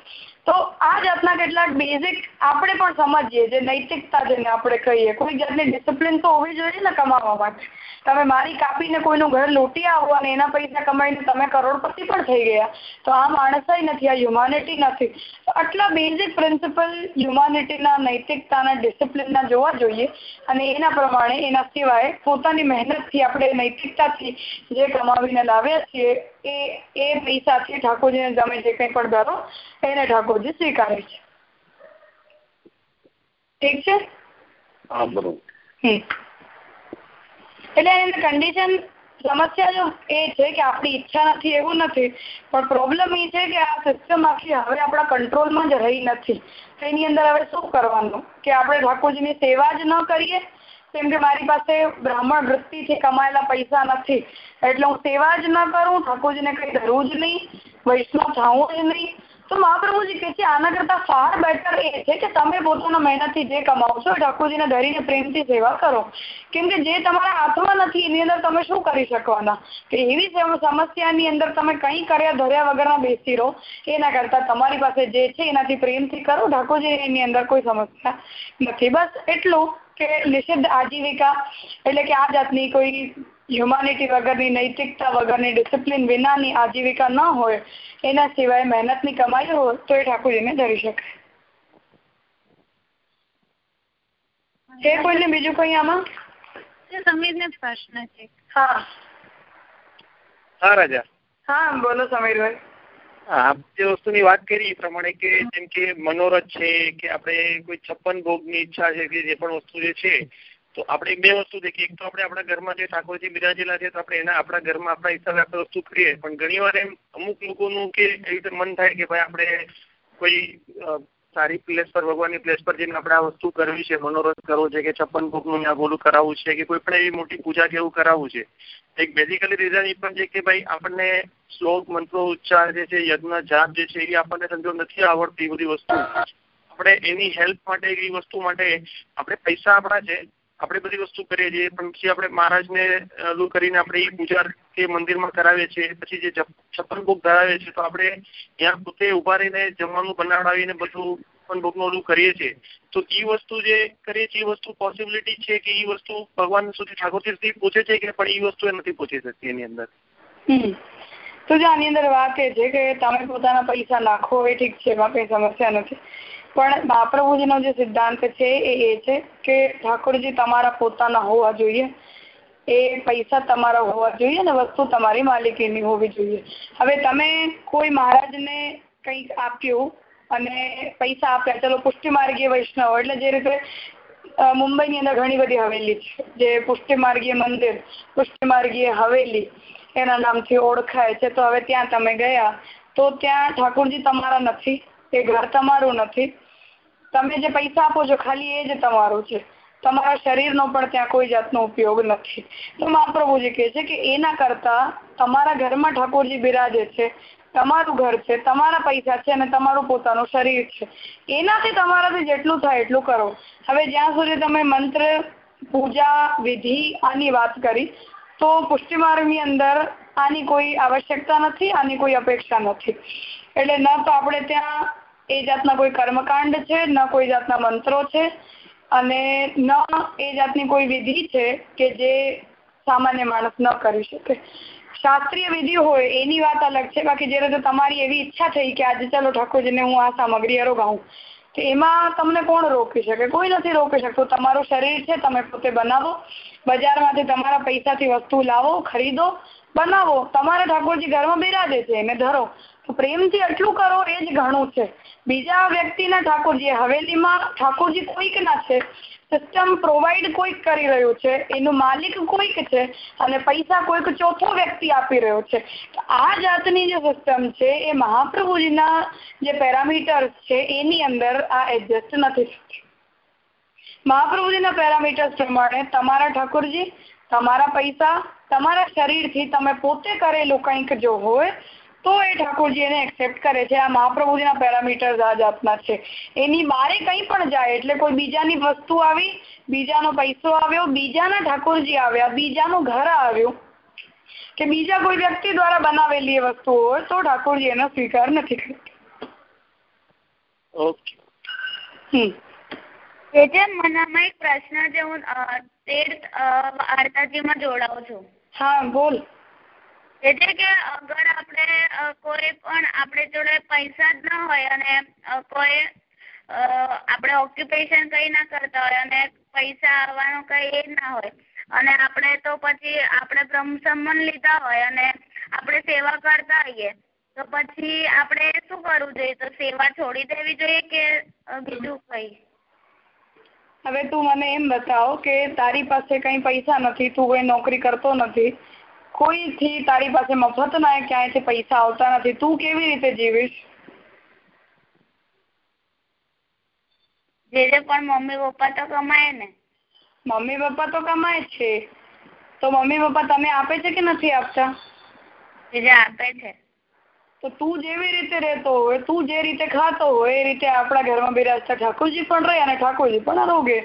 તો આ જાતના કેટલાક બેઝિક આપણે પણ સમજીએ જે નૈતિકતા જેને આપણે કહીએ. કોઈ જાતની ડિસિપ્લિન તો હોવી જોઈએ ને કમાવા માટે. તમે મારી કાપીને કોઈનું ઘર લૂંટી આવો અને એના પૈસા કમાઈને તમે કરોડપતિ પણ થઈ ગયા. તો આ માણસાઈ નથી, આ હ્યુમાનિટી નથી. આટલા બેઝિક પ્રિન્સિપલ હ્યુમાનિટીના નૈતિકતાના ડિસિપ્લિનના જોવા જોઈએ અને એના પ્રમાણે એના સિવાય પોતાની મહેનતથી આપણે નૈતિકતાથી જે કમાવીને લાવ્યા છીએ એ એ પૈસાથી ઠાકોરજીને તમે જે કંઈ પણ ધરો એને ઠાકોરજી સ્વીકારે છે. ઠીક છે? એટલે એની કન્ડિશન સમસ્યા જો એ છે કે આપણી ઈચ્છા નથી એવું નથી પણ પ્રોબ્લેમ એ છે કે આ સિસ્ટમ આખી હવે આપણા કંટ્રોલમાં જ રહી નથી. એની અંદર હવે શું કરવાનું? કે આપણે ઠાકોરજીની સેવા જ ન કરીએ કેમ કે મારી પાસે બ્રાહ્મણ વૃત્તિથી કમાયેલા પૈસા નથી. એટલે હું સેવા જ ન કરું, ઠાકોરજીને કંઈ ધરવું જ નહીં, વૈષ્ણવ થવું જ નહીં. તો મહાપ્રભુજી કહે છે, આના કરતા ફાર બેટર એ છે કે તમે પોતાના મહેનતથી જે કમાવો છો ઠાકોરજીને ધરીને પ્રેમથી સેવા કરો. કેમ કે જે તમારા હાથમાં નથી, એની અંદર તમે શું કરી શકવાના? કે એવી સમસ્યાની અંદર તમે કંઈ કર્યા, ધર્યા વગરના બેસી રહો. એના કરતા તમારી પાસે જે છે, એનાથી પ્રેમથી કરો. ઠાકોરજી, એની અંદર કોઈ સમસ્યા નથી. બસ એટલું. કે નિષિદ્ધ આજીવિકા એટલે કે આ જાતની કોઈ હ્યુમાનિટી વગરની નૈતિકતા વગરની ડિસિપ્લિન વિનાની આજીવિકા ન હોય એના સિવાય મહેનતની કમાઈ હોય તો એ ઠાકોરજીને ધરી શકાય. છે કોઈને બીજું કઈ આમાં? સમીરને પ્રશ્ન છે. હા. હા રાજા. હા બોલો સમીરભાઈ. આપ જે વસ્તુની વાત કરી એ પ્રમાણે કે જેમ કે મનોરથ છે કે આપણે કોઈ છપ્પન ભોગની ઈચ્છા છે કે જે પણ વસ્તુ જે છે, તો આપણે બે વસ્તુ દેખીએ એક તો આપણે આપણા ઘરમાં જે ઠાકોરજી બિરાજેલા છે તો આપણે એના આપણા ઘરમાં આપણા હિસાબે આપણે વસ્તુ કરીએ. પણ ઘણી વાર એમ અમુક લોકોનું કે એવી રીતે મન થાય કે ભાઈ આપણે કોઈ સારી પ્લેસ પર, ભગવાનની પ્લેસ પર જઈને આપણે આ વસ્તુ કરવી છે, મનોરથ કરવો છે કે છપ્પન ભોગનું ત્યાં બોલું કરાવવું છે કે કોઈ પણ એવી મોટી પૂજા કે એવું કરાવવું છે. એક બેઝિકલી રીઝન એ પણ છે કે ભાઈ આપણને શ્લોક, મંત્રો, ઉચ્ચાર જે છે, યજ્ઞ, જાપ જે છે, એ આપણને સમજો નથી આવડતી બધી વસ્તુ. આપણે એની હેલ્પ માટે, એવી વસ્તુ માટે આપણે પૈસા આપણા છે આપણે બધી વસ્તુ કરીએ છીએ, પણ પછી આપણે મહારાજને ઓલું કરીને આપણે એ પૂજા કે મંદિરમાં કરાવીએ છીએ, પછી જે છપ્પન ભોગ ધરાવે છે તો આપણે ત્યાં પોતે ઊભા રહીને જમવાનું બનાવડાવીને બધું પણ ભોગનું ઓલું કરીએ છીએ. તો એ વસ્તુ જે કરીએ છીએ એ વસ્તુ પોસિબિલિટી છે કે એ વસ્તુ ભગવાન સુધી ઠાકોરજી સુધી પહોંચે છે કે પણ એ વસ્તુ એ નથી પહોંચી શકતી એની અંદર? તો જો આની અંદર વાત એ છે કે તમે પોતાના પૈસા નાખો એ ઠીક છે, એમાં કઈ સમસ્યા નથી. પણ મહાપ્રભુજીનો જે સિદ્ધાંત છે એ એ છે કે ઠાકોરજી તમારા પોતાના હોવા જોઈએ. એ પૈસા તમારા હોવા જોઈએ ને વસ્તુ તમારી માલિકીની હોવી જોઈએ. હવે તમે કોઈ મહારાજને કંઈક આપ્યું અને પૈસા આપ્યા, ચલો પુષ્ટિ માર્ગીય વૈષ્ણવ એટલે જે રીતે મુંબઈની અંદર ઘણી બધી હવેલી છે. જે પુષ્ટિમાર્ગીય મંદિર, પુષ્ટિમાર્ગીય હવેલી, એના નામથી ઓળખાય છે. તો હવે ત્યાં તમે ગયા, તો ત્યાં ઠાકોરજી તમારા નથી, એ ઘર તમારું નથી. તમે જે પૈસા આપો છો, ખાલી એ જ તમારું છે. તમારા શરીરનો પણ ત્યાં કોઈ જાતનો ઉપયોગ નથી. તો મહાપ્રભુજી કહે છે કે એના કરતા તમારા ઘરમાં ઠાકોરજી બિરાજે છે, તમારું ઘર છે, તમારા પૈસા છે અને તમારું પોતાનું શરીર છે. એનાથી તમારાથી જેટલું થાય એટલું કરો. હવે જ્યાં સુધી તમે મંત્ર, પૂજા, વિધિ આની વાત કરી, તો પુષ્ટિમાર્ગની અંદર આની કોઈ આવશ્યકતા નથી, આની કોઈ અપેક્ષા નથી. એટલે ન તો આપણે ત્યાં એ જાતના કોઈ કર્મકાંડ છે, ન કોઈ જાતના મંત્રો છે અને ન એ જાતની કોઈ વિધિ છે કે જે સામાન્ય માણસ ન કરી શકે. શાસ્ત્રીય વિધિ હોય, એની વાત અલગ છે. બાકી જ્યારે રીતે તમારી એવી ઈચ્છા થઈ કે આજે ચાલો ઠાકોરજીને હું આ સામગ્રી અરોગાવું, તો એમાં તમને કોણ રોકી શકે? કોઈ નથી રોકી શકતું. તમારું શરીર છે, તમે પોતે બનાવો. બજારમાંથી તમારા પૈસાથી વસ્તુ લાવો, ખરીદો, બનાવો. તમારા ઠાકોરજી ઘરમાં બિરાજે છે, એને ધરો. તો પ્રેમથી એટલું કરો, એ જ ઘણું છે. બીજા વ્યક્તિના ઠાકોરજી હવેલીમાં ઠાકોરજી કોઈકના છે સિસ્ટમ પ્રોવાઈડ કોઈક કરી રહ્યું છે, એનું માલિક કોઈક છે અને પૈસા કોઈક ચોથો વ્યક્તિ આપી રહ્યો છે. આ જાતની જે સિસ્ટમ છે, એ મહાપ્રભુજીના જે પેરામીટર્સ છે, એની અંદર આ એડજસ્ટ નથી મહાપ્રભુજીના પેરામીટર્સ પ્રમાણે તમારા ઠાકોરજી, તમારા પૈસા, તમારા શરીરથી તમે પોતે કરેલું કંઈક જો હોય તો એ ઠાકોરજી એને એક્સેપ્ટ કરે છે. આ મહાપ્રભુજીના પેરામીટર્સ આ જાતના છે. એની બારે કંઈ પણ જાય એટલે કોઈ બીજાની વસ્તુ આવી બીજાનો પૈસો આવ્યો બીજાના ઠાકોરજી આવ્યા બીજાનું ઘર આવ્યું કે બીજા કોઈ વ્યક્તિ દ્વારા બનાવેલી એ વસ્તુ હોય તો ઠાકોરજી એનો સ્વીકાર નથી કરતા. ઓકે. હમ. જે મનામાં એક પ્રશ્ન છે હું તેર વાર્તાજીમાં જોડાઉં છું. હા બોલ. એટલે કે અગર આપણે કોઈ પણ આપણે જોડે પૈસા જ ન હોય અને કોઈ આપણે ઓક્યુપેશન કંઈ ના કરતા હોય અને પૈસા આવવાનું કંઈ એ ના હોય, અને આપણે તો પછી આપણે બ્રહ્મસંબંધ લીધા હોય અને આપણે સેવા કરતા હોઈએ, તો પછી આપણે શું કરવું જોઈએ? તો સેવા છોડી દેવી જોઈએ કે બીજું કંઈ? હવે તું મને એમ બતાવો કે તારી પાસે કઈ પૈસા નથી, તું કોઈ નોકરી કરતો નથી કોઈથી તારી પાસે મફત ના ક્યાંયથી પૈસા આવતા નથી. તું કેવી રીતે જીવીશ? જે પણ મમ્મી પપ્પા તો કમાય ને. મમ્મી પપ્પા તો કમાય છે. તો મમ્મી પપ્પા તમે આપે છે કે નથી આપતા? જે આપે છે. તો તું જેવી રીતે રહેતો હોય તું જે રીતે ખાતો હોય એ રીતે આપણા ઘરમાં બિરાજતા ઠાકોરજી પણ રહે અને ઠાકોરજી પણ આરોગે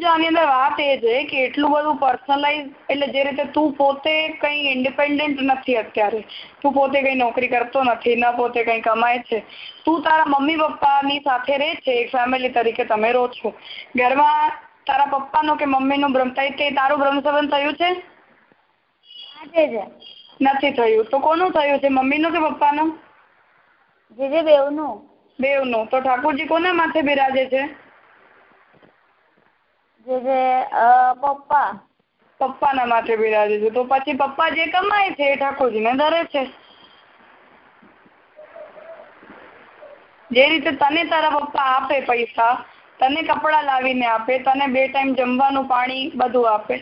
જો આની અંદર વાત એ છે કે એટલું બધું પર્સનલાઇઝ એટલે જે રીતે તું પોતે કંઈ ઇન્ડિપેન્ડન્ટ નથી અત્યારે. તું પોતે કંઈ નોકરી કરતો નથી ન પોતે કંઈ કમાય છે. તું તારા મમ્મી પપ્પાની સાથે રહે છે એક ફેમિલી તરીકે તમે રહો છો. ઘરમાં તારા પપ્પાનો કે મમ્મીનું બ્રહ્મ તે તારું સંબંધ થયું છે? નથી થયું. તો કોનું થયું છે મમ્મીનું કે પપ્પાનું? જે જે બેવનું બેવનું તો ઠાકોરજી કોના માથે બિરાજે છે? પપ્પા. પપ્પાના માથે બિરાજે છે. તો પછી પપ્પા જે કમાય છે એ ઠાકોરજીને ધરે છે. જે રીતે તને તારા પપ્પા આપે પૈસા, તને કપડા લાવીને આપે, તને બે ટાઈમ જમવાનું પાણી બધું આપે,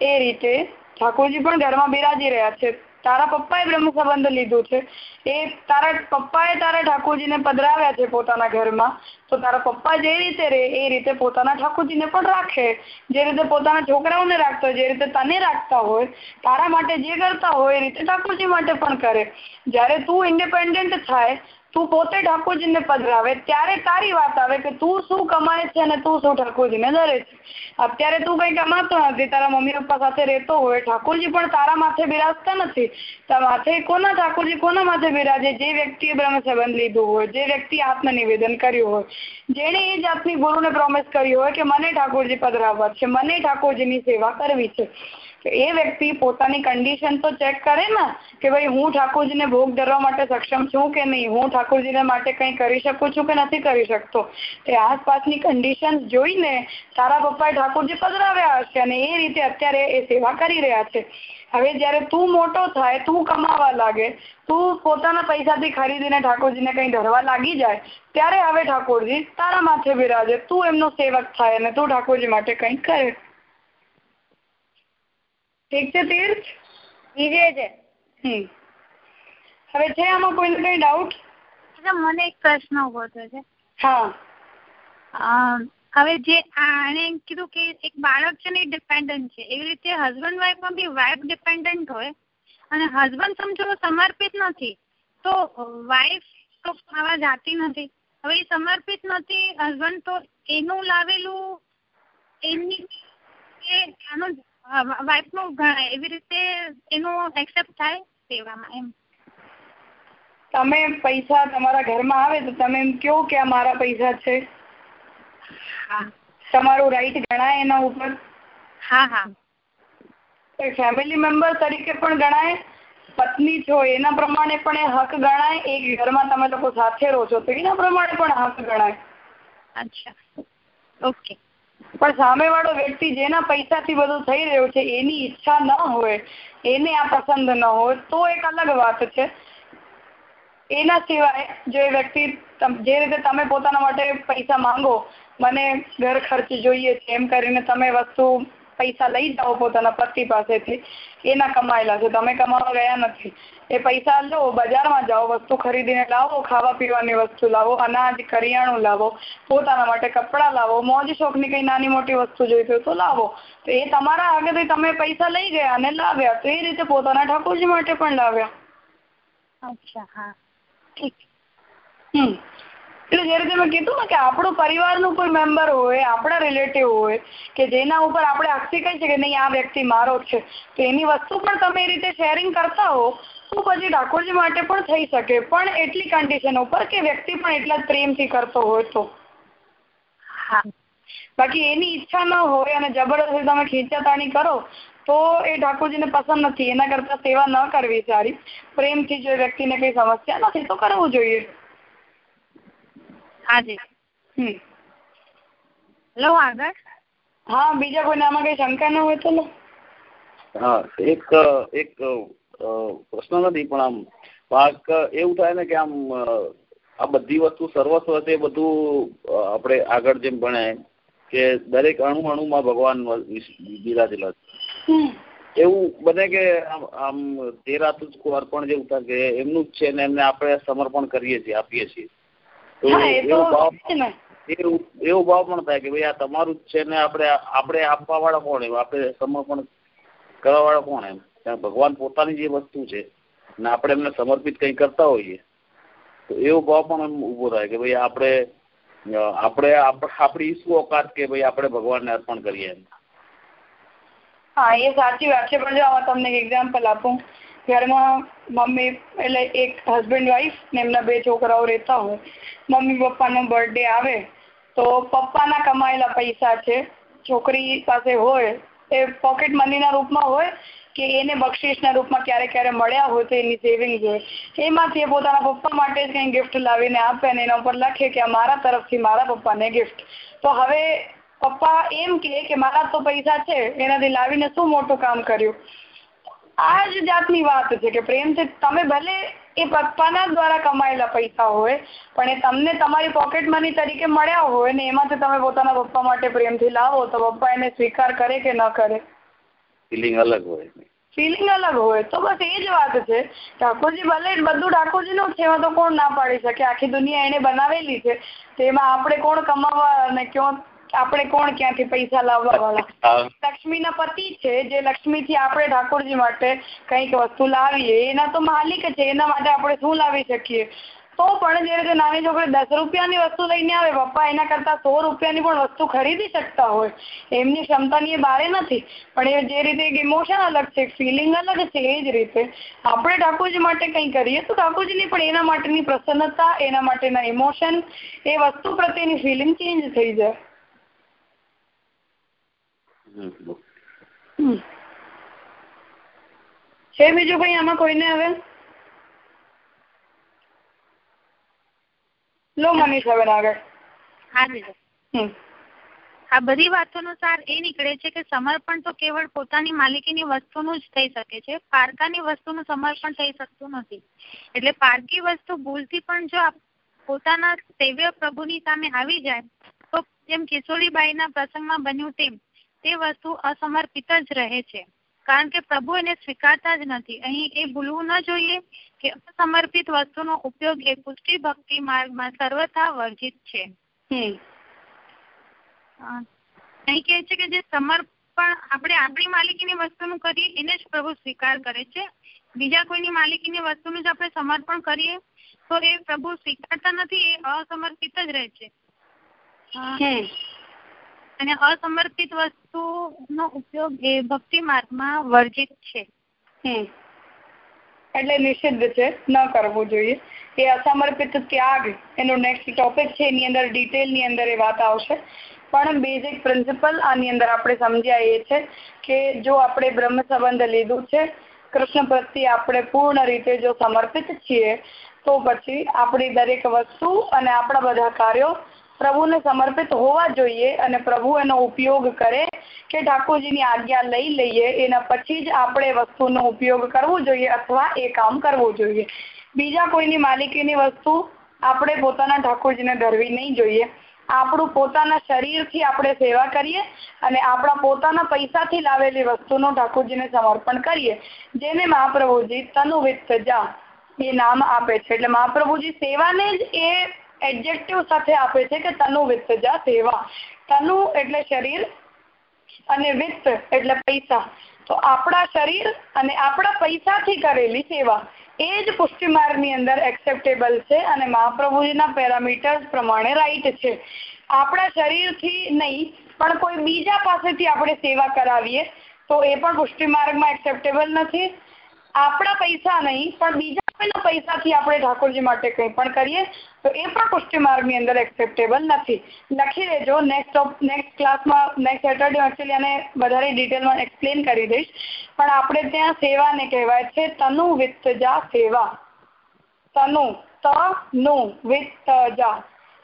એ રીતે ઠાકોરજી પણ ઘરમાં બિરાજી રહ્યા છે. તારા પપ્પાએ બ્રહ્મ સંબંધ લીધું છે. એ તારા પપ્પાએ તારા ઠાકોરજીને પધરાવ્યા છે પોતાના ઘરમાં. તો તારા પપ્પા જે રીતે રહે એ રીતે પોતાના ઠાકોરજીને પણ રાખે. જે રીતે પોતાના છોકરાઓને રાખતા હોય, જે રીતે તને રાખતા હોય, તારા માટે જે કરતા હોય, એ રીતે ઠાકોરજી માટે પણ કરે. જ્યારે તું ઇન્ડિપેન્ડન્ટ થાય તું પોતે ઠાકોરજીને પધરાવે, ત્યારે તારી વાત આવે કે તું શું કમાય છે અને તું શું ઠાકોરજીને ધરે છે. અત્યારે તું કઈ કમાતો નથી, તારા મમ્મી પપ્પા સાથે રહેતો હોય ઠાકોરજી પણ તારા માથે બિરાજતા નથી. તારા માથે કોના ઠાકોરજી કોના માથે બિરાજે? જે વ્યક્તિએ બ્રહ્મ સંબંધ લીધું હોય, જે વ્યક્તિ આત્મનિવેદન કર્યું હોય, જેણે એ જાતની ગુરુને પ્રોમિસ કરી હોય કે મને ઠાકોરજી પધરાવવા છે, મને ઠાકોરજીની સેવા કરવી છે. એ વ્યક્તિ પોતાની કન્ડિશન તો ચેક કરે ને કે ભાઈ હું ઠાકોરજીને ભોગ ધરવા માટે સક્ષમ છું કે નહીં? હું ઠાકોરજીને માટે કંઈ કરી શકું છું કે નથી કરી શકતો? તે આસપાસની કન્ડિશન જોઈને તારા પપ્પાએ ઠાકોરજી પધરાવ્યા હશે અને એ રીતે અત્યારે એ સેવા કરી રહ્યા છે. હવે જયારે તું મોટો થાય, તું કમાવા લાગે, તું પોતાના પૈસાથી ખરીદીને ઠાકોરજીને કંઈ ધરવા લાગી જાય, ત્યારે હવે ઠાકોરજી તારા માથે બિરાજે. તું એમનો સેવક થાય અને તું ઠાકોરજી માટે કંઈક કરે. ઠીક છે તીર્થ? છે? હમ હવે છે આમાં કોઈને કઈ ડાઉટ મને એક પ્રશ્ન ઊભો થયો છે. હા. હવે જે આણે કીધું કે એક બાળક છે ને એ ડિપેન્ડન્ટ છે. એવી રીતે હસબન્ડ વાઈફમાં બી વાઈફ ડિપેન્ડન્ટ હોય અને હસબન્ડ સમજો સમર્પિત નથી તો વાઈફ તો આવા જાતી નથી. હવે એ સમર્પિત નથી હસબન્ડ તો એનું લાવેલું એની એ વાઈફનું ગણાય. એવી રીતે એનું એક્સેપ્ટ થાય સેવામાં એમ. તમે પૈસા તમારા ઘરમાં આવે તો તમે એમ કહો કે આ મારા પૈસા છે. તમારું રાઈટ ગણાય એના ઉપર? હા હા. ફેમિલી મેમ્બર તરીકે પણ ગણાય પત્ની છો એના પ્રમાણે પણ એ હક ગણાય એક ઘરમાં તમે લોકો સાથે રહો છો તો એના પ્રમાણે પણ હક ગણાય. અચ્છા. ઓકે. પણ સામેવાળો વ્યક્તિ જેના પૈસાથી બધું થઈ રહ્યું છે, એની ઈચ્છા ન હોય, એને આ પસંદ ન હોય, તો એક અલગ વાત છે. એના સિવાય જે વ્યક્તિ જે રીતે તમે પોતાના માટે પૈસા માંગો, મને ઘર ખર્ચ જોઈએ છે, એમ કરીને તમે વસ્તુ પૈસા લઈ જાઓ પોતાના પતિ પાસેથી, એના કમાયેલા છે. તમે કમાવા ગયા નથી. એ પૈસા લો બજારમાં જાઓ વસ્તુ ખરીદીને લાવો ખાવા પીવાની વસ્તુ લાવો અનાજ કરિયાણું લાવો પોતાના માટે કપડાં લાવો મોજ શોખની કઈ નાની મોટી વસ્તુ જોઈતી તો લાવો. તો એ તમારા આગળથી તમે પૈસા લઈ ગયા અને લાવ્યા તો એ રીતે પોતાના ઠાકોરજી માટે પણ લાવ્યા. અચ્છા હા. ઠીક. હમ. એટલે જે રીતે મેં કીધું ને કે આપણું પરિવારનું કોઈ મેમ્બર હોય આપણા રિલેટિવ હોય કે જેના ઉપર આપણે આખી કહી છે કે નહીં આ વ્યક્તિ મારો છે તો એની વસ્તુ પણ તમે એ રીતે શેરિંગ કરતા હો તો પછી ઠાકોરજી માટે પણ થઈ શકે. પણ એટલી કન્ડિશન ઉપર કે વ્યક્તિ પણ એટલા જ પ્રેમથી કરતો હોય તો. બાકી એની ઈચ્છા ન હોય અને જબરદસ્તી તમે ખેંચાતાણી કરો તો એ ઠાકોરજીને પસંદ નથી. એના કરતા સેવા ન કરવી સારી. પ્રેમથી જો વ્યક્તિને કઈ સમસ્યા નથી તો કરવું જોઈએ. હાજી. હમ. લો આગળ. હા બીજા કોઈને આમાં કઈ શંકા ન હોય તો લો. હા એક એક પ્રશ્ન નથી પણ આમ પાક એવું થાય ને કે આમ આ બધી વસ્તુ સર્વસ્વ છે બધું આપણે આગળ જેમ ભણાય કે દરેક અણુ અણુમાં ભગવાન બિરાજેલા છે. એવું બને કે આમ તેરા તુજકો અર્પણ જેવું થાય કે એમનું જ છે ને એમને આપણે સમર્પણ કરીએ છીએ આપીએ છીએ. એવો ભાવ પણ થાય કે ભાઈ આ તમારું જ છે ને આપણે આપણે આપવા વાળા કોણ એમ? આપણે સમર્પણ કરવા વાળા કોણ એમ? ત્યાં ભગવાન પોતાની જે વસ્તુ છે ને આપણે એમને સમર્પિત કંઈ કરતા હોઈએ તો એવો ભાવ પણ એમ ઊભો થાય કે ભાઈ આપણે આપણે આપણી શું ઓકાત કે ભાઈ આપણે ભગવાનને અર્પણ કરીએ એમ. હા એ સાચી વાત છે પણ જો આમાં તમને એક્ઝામ્પલ આપું. ઘરમાં મમ્મી એટલે એક હસબન્ડ વાઈફ ને એમના બે છોકરાઓ રહેતા હોય. મમ્મી પપ્પાનો બર્થડે આવે તો પપ્પાના કમાયેલા પૈસા છે. છોકરી પાસે હોય એ પોકેટ મનીના રૂપમાં હોય કે એને બક્ષિસના રૂપમાં ક્યારે ક્યારે મળ્યા હોય તો એની સેવિંગ હોય. એમાંથી એ પોતાના પપ્પા માટે જ કંઈ ગિફ્ટ લાવીને આપે અને એના ઉપર લખે કે મારા તરફથી મારા પપ્પાને ગિફ્ટ તો હવે પપ્પા એમ કે મારા તો પૈસા છે, એનાથી લાવીને શું મોટું કામ કર્યું? આ જ જાતની વાત છે કે પ્રેમથી તમે ભલે એ પપ્પાના દ્વારા કમાયેલા પૈસા હોય પણ એ તમને તમારી પોકેટ મની તરીકે મળ્યા હોય ને એમાંથી તમે પોતાના પપ્પા માટે પ્રેમથી લાવો તો પપ્પા એને સ્વીકાર કરે કે ન કરે? ફિલિંગ અલગ હોય ફિલિંગ અલગ હોય. તો બસ એ જ વાત છે. ઠાકોરજી ભલે બધું ઠાકોરજીનું છે એમાં તો કોણ ના પાડી શકે? આખી દુનિયા એને બનાવેલી છે. તેમાં આપણે કોણ કમાવા અને ક્યાં આપણે કોણ ક્યાંથી પૈસા લાવવા વાળા લક્ષ્મીના પતિ છે જે લક્ષ્મીથી આપણે ઠાકોરજી માટે કંઈક વસ્તુ લાવીએ એના તો માલિક છે એના માટે આપણે શું લાવી શકીએ? તો પણ જે રીતે નાની છોકરી દસ રૂપિયાની વસ્તુ લઈને આવે પપ્પા એના કરતા સો રૂપિયાની પણ વસ્તુ ખરીદી શકતા હોય. એમની ક્ષમતાની એ બારે નથી. પણ એ જે રીતે એક ઇમોશન અલગ છે ફિલિંગ અલગ છે એ જ રીતે આપણે ઠાકોરજી માટે કંઈ કરીએ તો ઠાકોરજીની પણ એના માટેની પ્રસન્નતા એના માટેના ઇમોશન એ વસ્તુ પ્રત્યેની ફિલિંગ ચેન્જ થઈ જાય. છે બીજું ભાઈ આમાં કોઈને હવે? લો મનીષ હવે આગળ. હા આ બધી વાતોનો સાર એ નીકળે છે કે સમર્પણ તો કેવળ પોતાની માલિકીની વસ્તુનું જ થઈ શકે છે. પારકાની વસ્તુનું સમર્પણ થઈ શકતું નથી. એટલે પારકી વસ્તુ ભૂલથી પણ જો પોતાના સેવ્ય પ્રભુની સામે આવી જાય તો જેમ કિશોરીબાઈના પ્રસંગમાં બન્યું તેમ તે વસ્તુ અસમર્પિત જ રહે છે. કારણ કે પ્રભુ એને સ્વીકારતા જ નથી. અહીં એ ભૂલવું ન જોઈએ કે અસમર્પિત વસ્તુનો ઉપયોગ એ પુષ્ટિ ભક્તિ માર્ગમાં સર્વથા વર્જિત છે. અહીં કહે છે કે જે સમર્પણ આપણે આપણી માલિકીની વસ્તુનું કરીએ એને જ પ્રભુ સ્વીકાર કરે છે. બીજા કોઈની માલિકીની વસ્તુનું જ આપણે સમર્પણ કરીએ તો એ પ્રભુ સ્વીકારતા નથી એ અસમર્પિત જ રહે છે. અને અસમર્પિત વસ્તુનો ઉપયોગ એ ભક્તિ માર્ગમાં વર્જિત છે. એટલે નિષિદ્ધ છે, ન કરવું જોઈએ. એ અસમર્પિત ત્યાગ એનું નેક્સ્ટ ટોપિક છે, એની અંદર ડિટેલની અંદર એ વાત આવશે. પણ બેઝિક પ્રિન્સિપલ આની અંદર આપણે સમજ્યા એ છે કે જો આપણે બ્રહ્મ સંબંધ લીધું છે, કૃષ્ણ પ્રત્યે આપણે પૂર્ણ રીતે જો સમર્પિત છીએ, તો પછી આપણી દરેક વસ્તુ અને આપણા બધા કાર્યો પ્રભુને સમર્પિત હોવા જોઈએ અને પ્રભુ એનો ઉપયોગ કરે કે ઠાકોરજીની આજ્ઞા લઈ લઈએ, એના પછી જ આપણે વસ્તુનો ઉપયોગ કરવો જોઈએ અથવા એ કામ કરવું જોઈએ. બીજા કોઈની માલિકીની વસ્તુ આપણે પોતાના ઠાકોરજીને ધરવી નહીં જોઈએ. આપણું પોતાના શરીરથી આપણે સેવા કરીએ અને આપણા પોતાના પૈસાથી લાવેલી વસ્તુનો ઠાકોરજીને સમર્પણ કરીએ. જેને મહાપ્રભુજી તનુવિત્ત જા એ નામ આપે છે. એટલે મહાપ્રભુજી સેવાને જ એ એડજેક્ટિવ સાથે આપે છે કે તનુ વિત્તજા સેવા. તનુ એટલે શરીર અને વિત્ત એટલે પૈસા. તો આપણા શરીર અને આપણા પૈસાથી કરેલી સેવા. એ જ પુષ્ટિ માર્ગની અંદર એક્સેપ્ટેબલ છે અને મહાપ્રભુજીના પેરામીટર્સ પ્રમાણે રાઈટ છે. આપણા શરીરથી નહીં, પણ કોઈ બીજા પાસેથી આપણે સેવા કરાવીએ, તો એ પણ પુષ્ટિ માર્ગમાં એક્સેપ્ટેબલ નથી. આપણા પૈસા નહીં, પણ બીજા કોઈના પૈસાથી આપણે ઠાકોરજી માટે કંઈ પણ કરીએ, તો એ પણ પુષ્ટિ માર્ગની અંદર એક્સેપ્ટેબલ નથી. લખી લેજો નેક્સ્ટ નેક્સ્ટ ક્લાસમાં નેક્સ્ટ સેટરડે એકચ્યુઅલી આને વધારે ડિટેલમાં એક્સપ્લેન કરી દઈશ. પણ આપણે ત્યાં સેવાને કહેવાય છે, તનુ વિત્તજા સેવા. તનુ ત નું વિત્તજા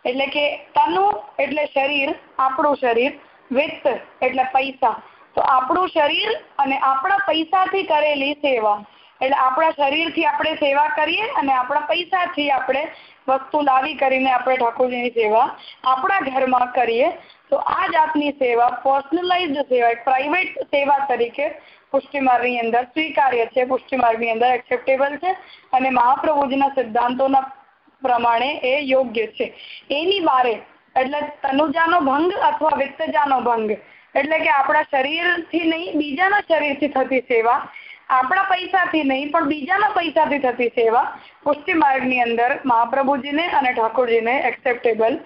એટલે કે તનુ એટલે શરીર, આપણું શરીર, વિત્ત એટલે પૈસા. તો આપણું શરીર અને આપણા પૈસાથી કરેલી સેવા. એટલે આપણા શરીરથી આપણે સેવા કરીએ અને આપણા પૈસાથી આપણે વસ્તુ લાવી કરીને આપણે ઠાકોરજીની સેવા આપણા ઘરમાં કરીએ. તો આ જાતની સેવા પર્સનલાઇઝ સેવા પ્રાઇવેટ સેવા તરીકે પુષ્ટિમાર્ગની અંદર સ્વીકાર્ય છે. પુષ્ટિમાર્ગની અંદર એક્સેપ્ટેબલ છે અને મહાપ્રભુજીના સિદ્ધાંતોના પ્રમાણે એ યોગ્ય છે. એની બારે એટલે તનુજાનો ભંગ અથવા વિત્તજાનો ભંગ, એટલે કે આપણા શરીરથી નહીં, બીજાના શરીરથી થતી સેવા આપણા પૈસાથી નહીં, પણ બીજાના પૈસાથી થતી સેવા પુષ્ટિ માર્ગની અંદર મહાપ્રભુજીને અને ઠાકોરજીને એક્સેપ્ટેબલ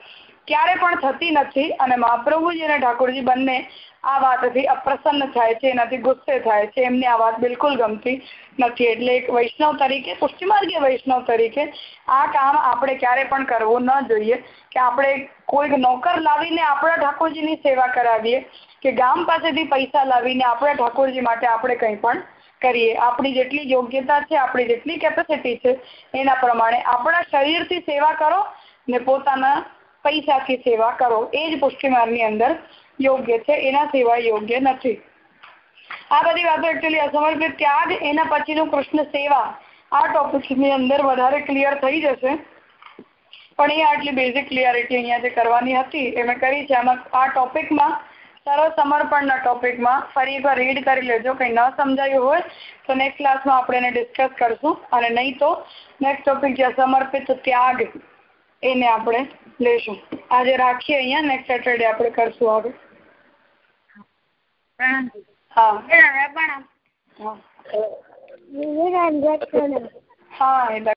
ક્યારે પણ થતી નથી અને મહાપ્રભુજી અને ઠાકોરજી બંને આ વાતથી અપ્રસન્ન થાય છે, એનાથી ગુસ્સે થાય છે, એમને આ વાત બિલકુલ ગમતી નથી. એટલે એક વૈષ્ણવ તરીકે પુષ્ટિમાર્ગીય વૈષ્ણવ તરીકે આ કામ આપણે ક્યારે પણ કરવું ન જોઈએ કે આપણે કોઈક નોકર લાવીને આપણા ઠાકોરજીની સેવા કરાવીએ કે ગામ પાસેથી પૈસા લાવીને આપણા ઠાકોરજી માટે આપણે કંઈ પણ કરીએ. આપણી જેટલી યોગ્યતા છે, આપણી જેટલી કેપેસિટી છે, એના પ્રમાણે આપણા શરીરથી સેવા કરો ને પોતાના પૈસાથી સેવા કરો. એ જ પુષ્ટિમાર્ગની અંદર યોગ્ય છે, એના સિવાય યોગ્ય નથી. આ બધી વાતો એકચ્યુઅલી અસમર્પિત ત્યાગ એના પછીનું કૃષ્ણ સેવા આ ટોપિકની અંદર વધારે ક્લિયર થઈ જશે. પણ એ આટલી બેઝિક ક્લિયરિટી અહીંયા જે કરવાની હતી, એ મેં કરી છે. આમાં આ ટોપિકમાં સર્વ સમર્પણના ટોપિકમાં ફરી એકવાર રીડ કરી લેજો. કંઈ ન સમજાયું હોય તો નેક્સ્ટ ક્લાસમાં આપણે એને ડિસ્કસ કરશું. અને નહીં તો નેક્સ્ટ ટોપિક જે સમર્પિત ત્યાગ એને આપણે લેશું. આજે રાખીએ અહીંયા નેક્સ્ટ સેટરડે આપણે કરશું આગળ હા. હા. હા એટલે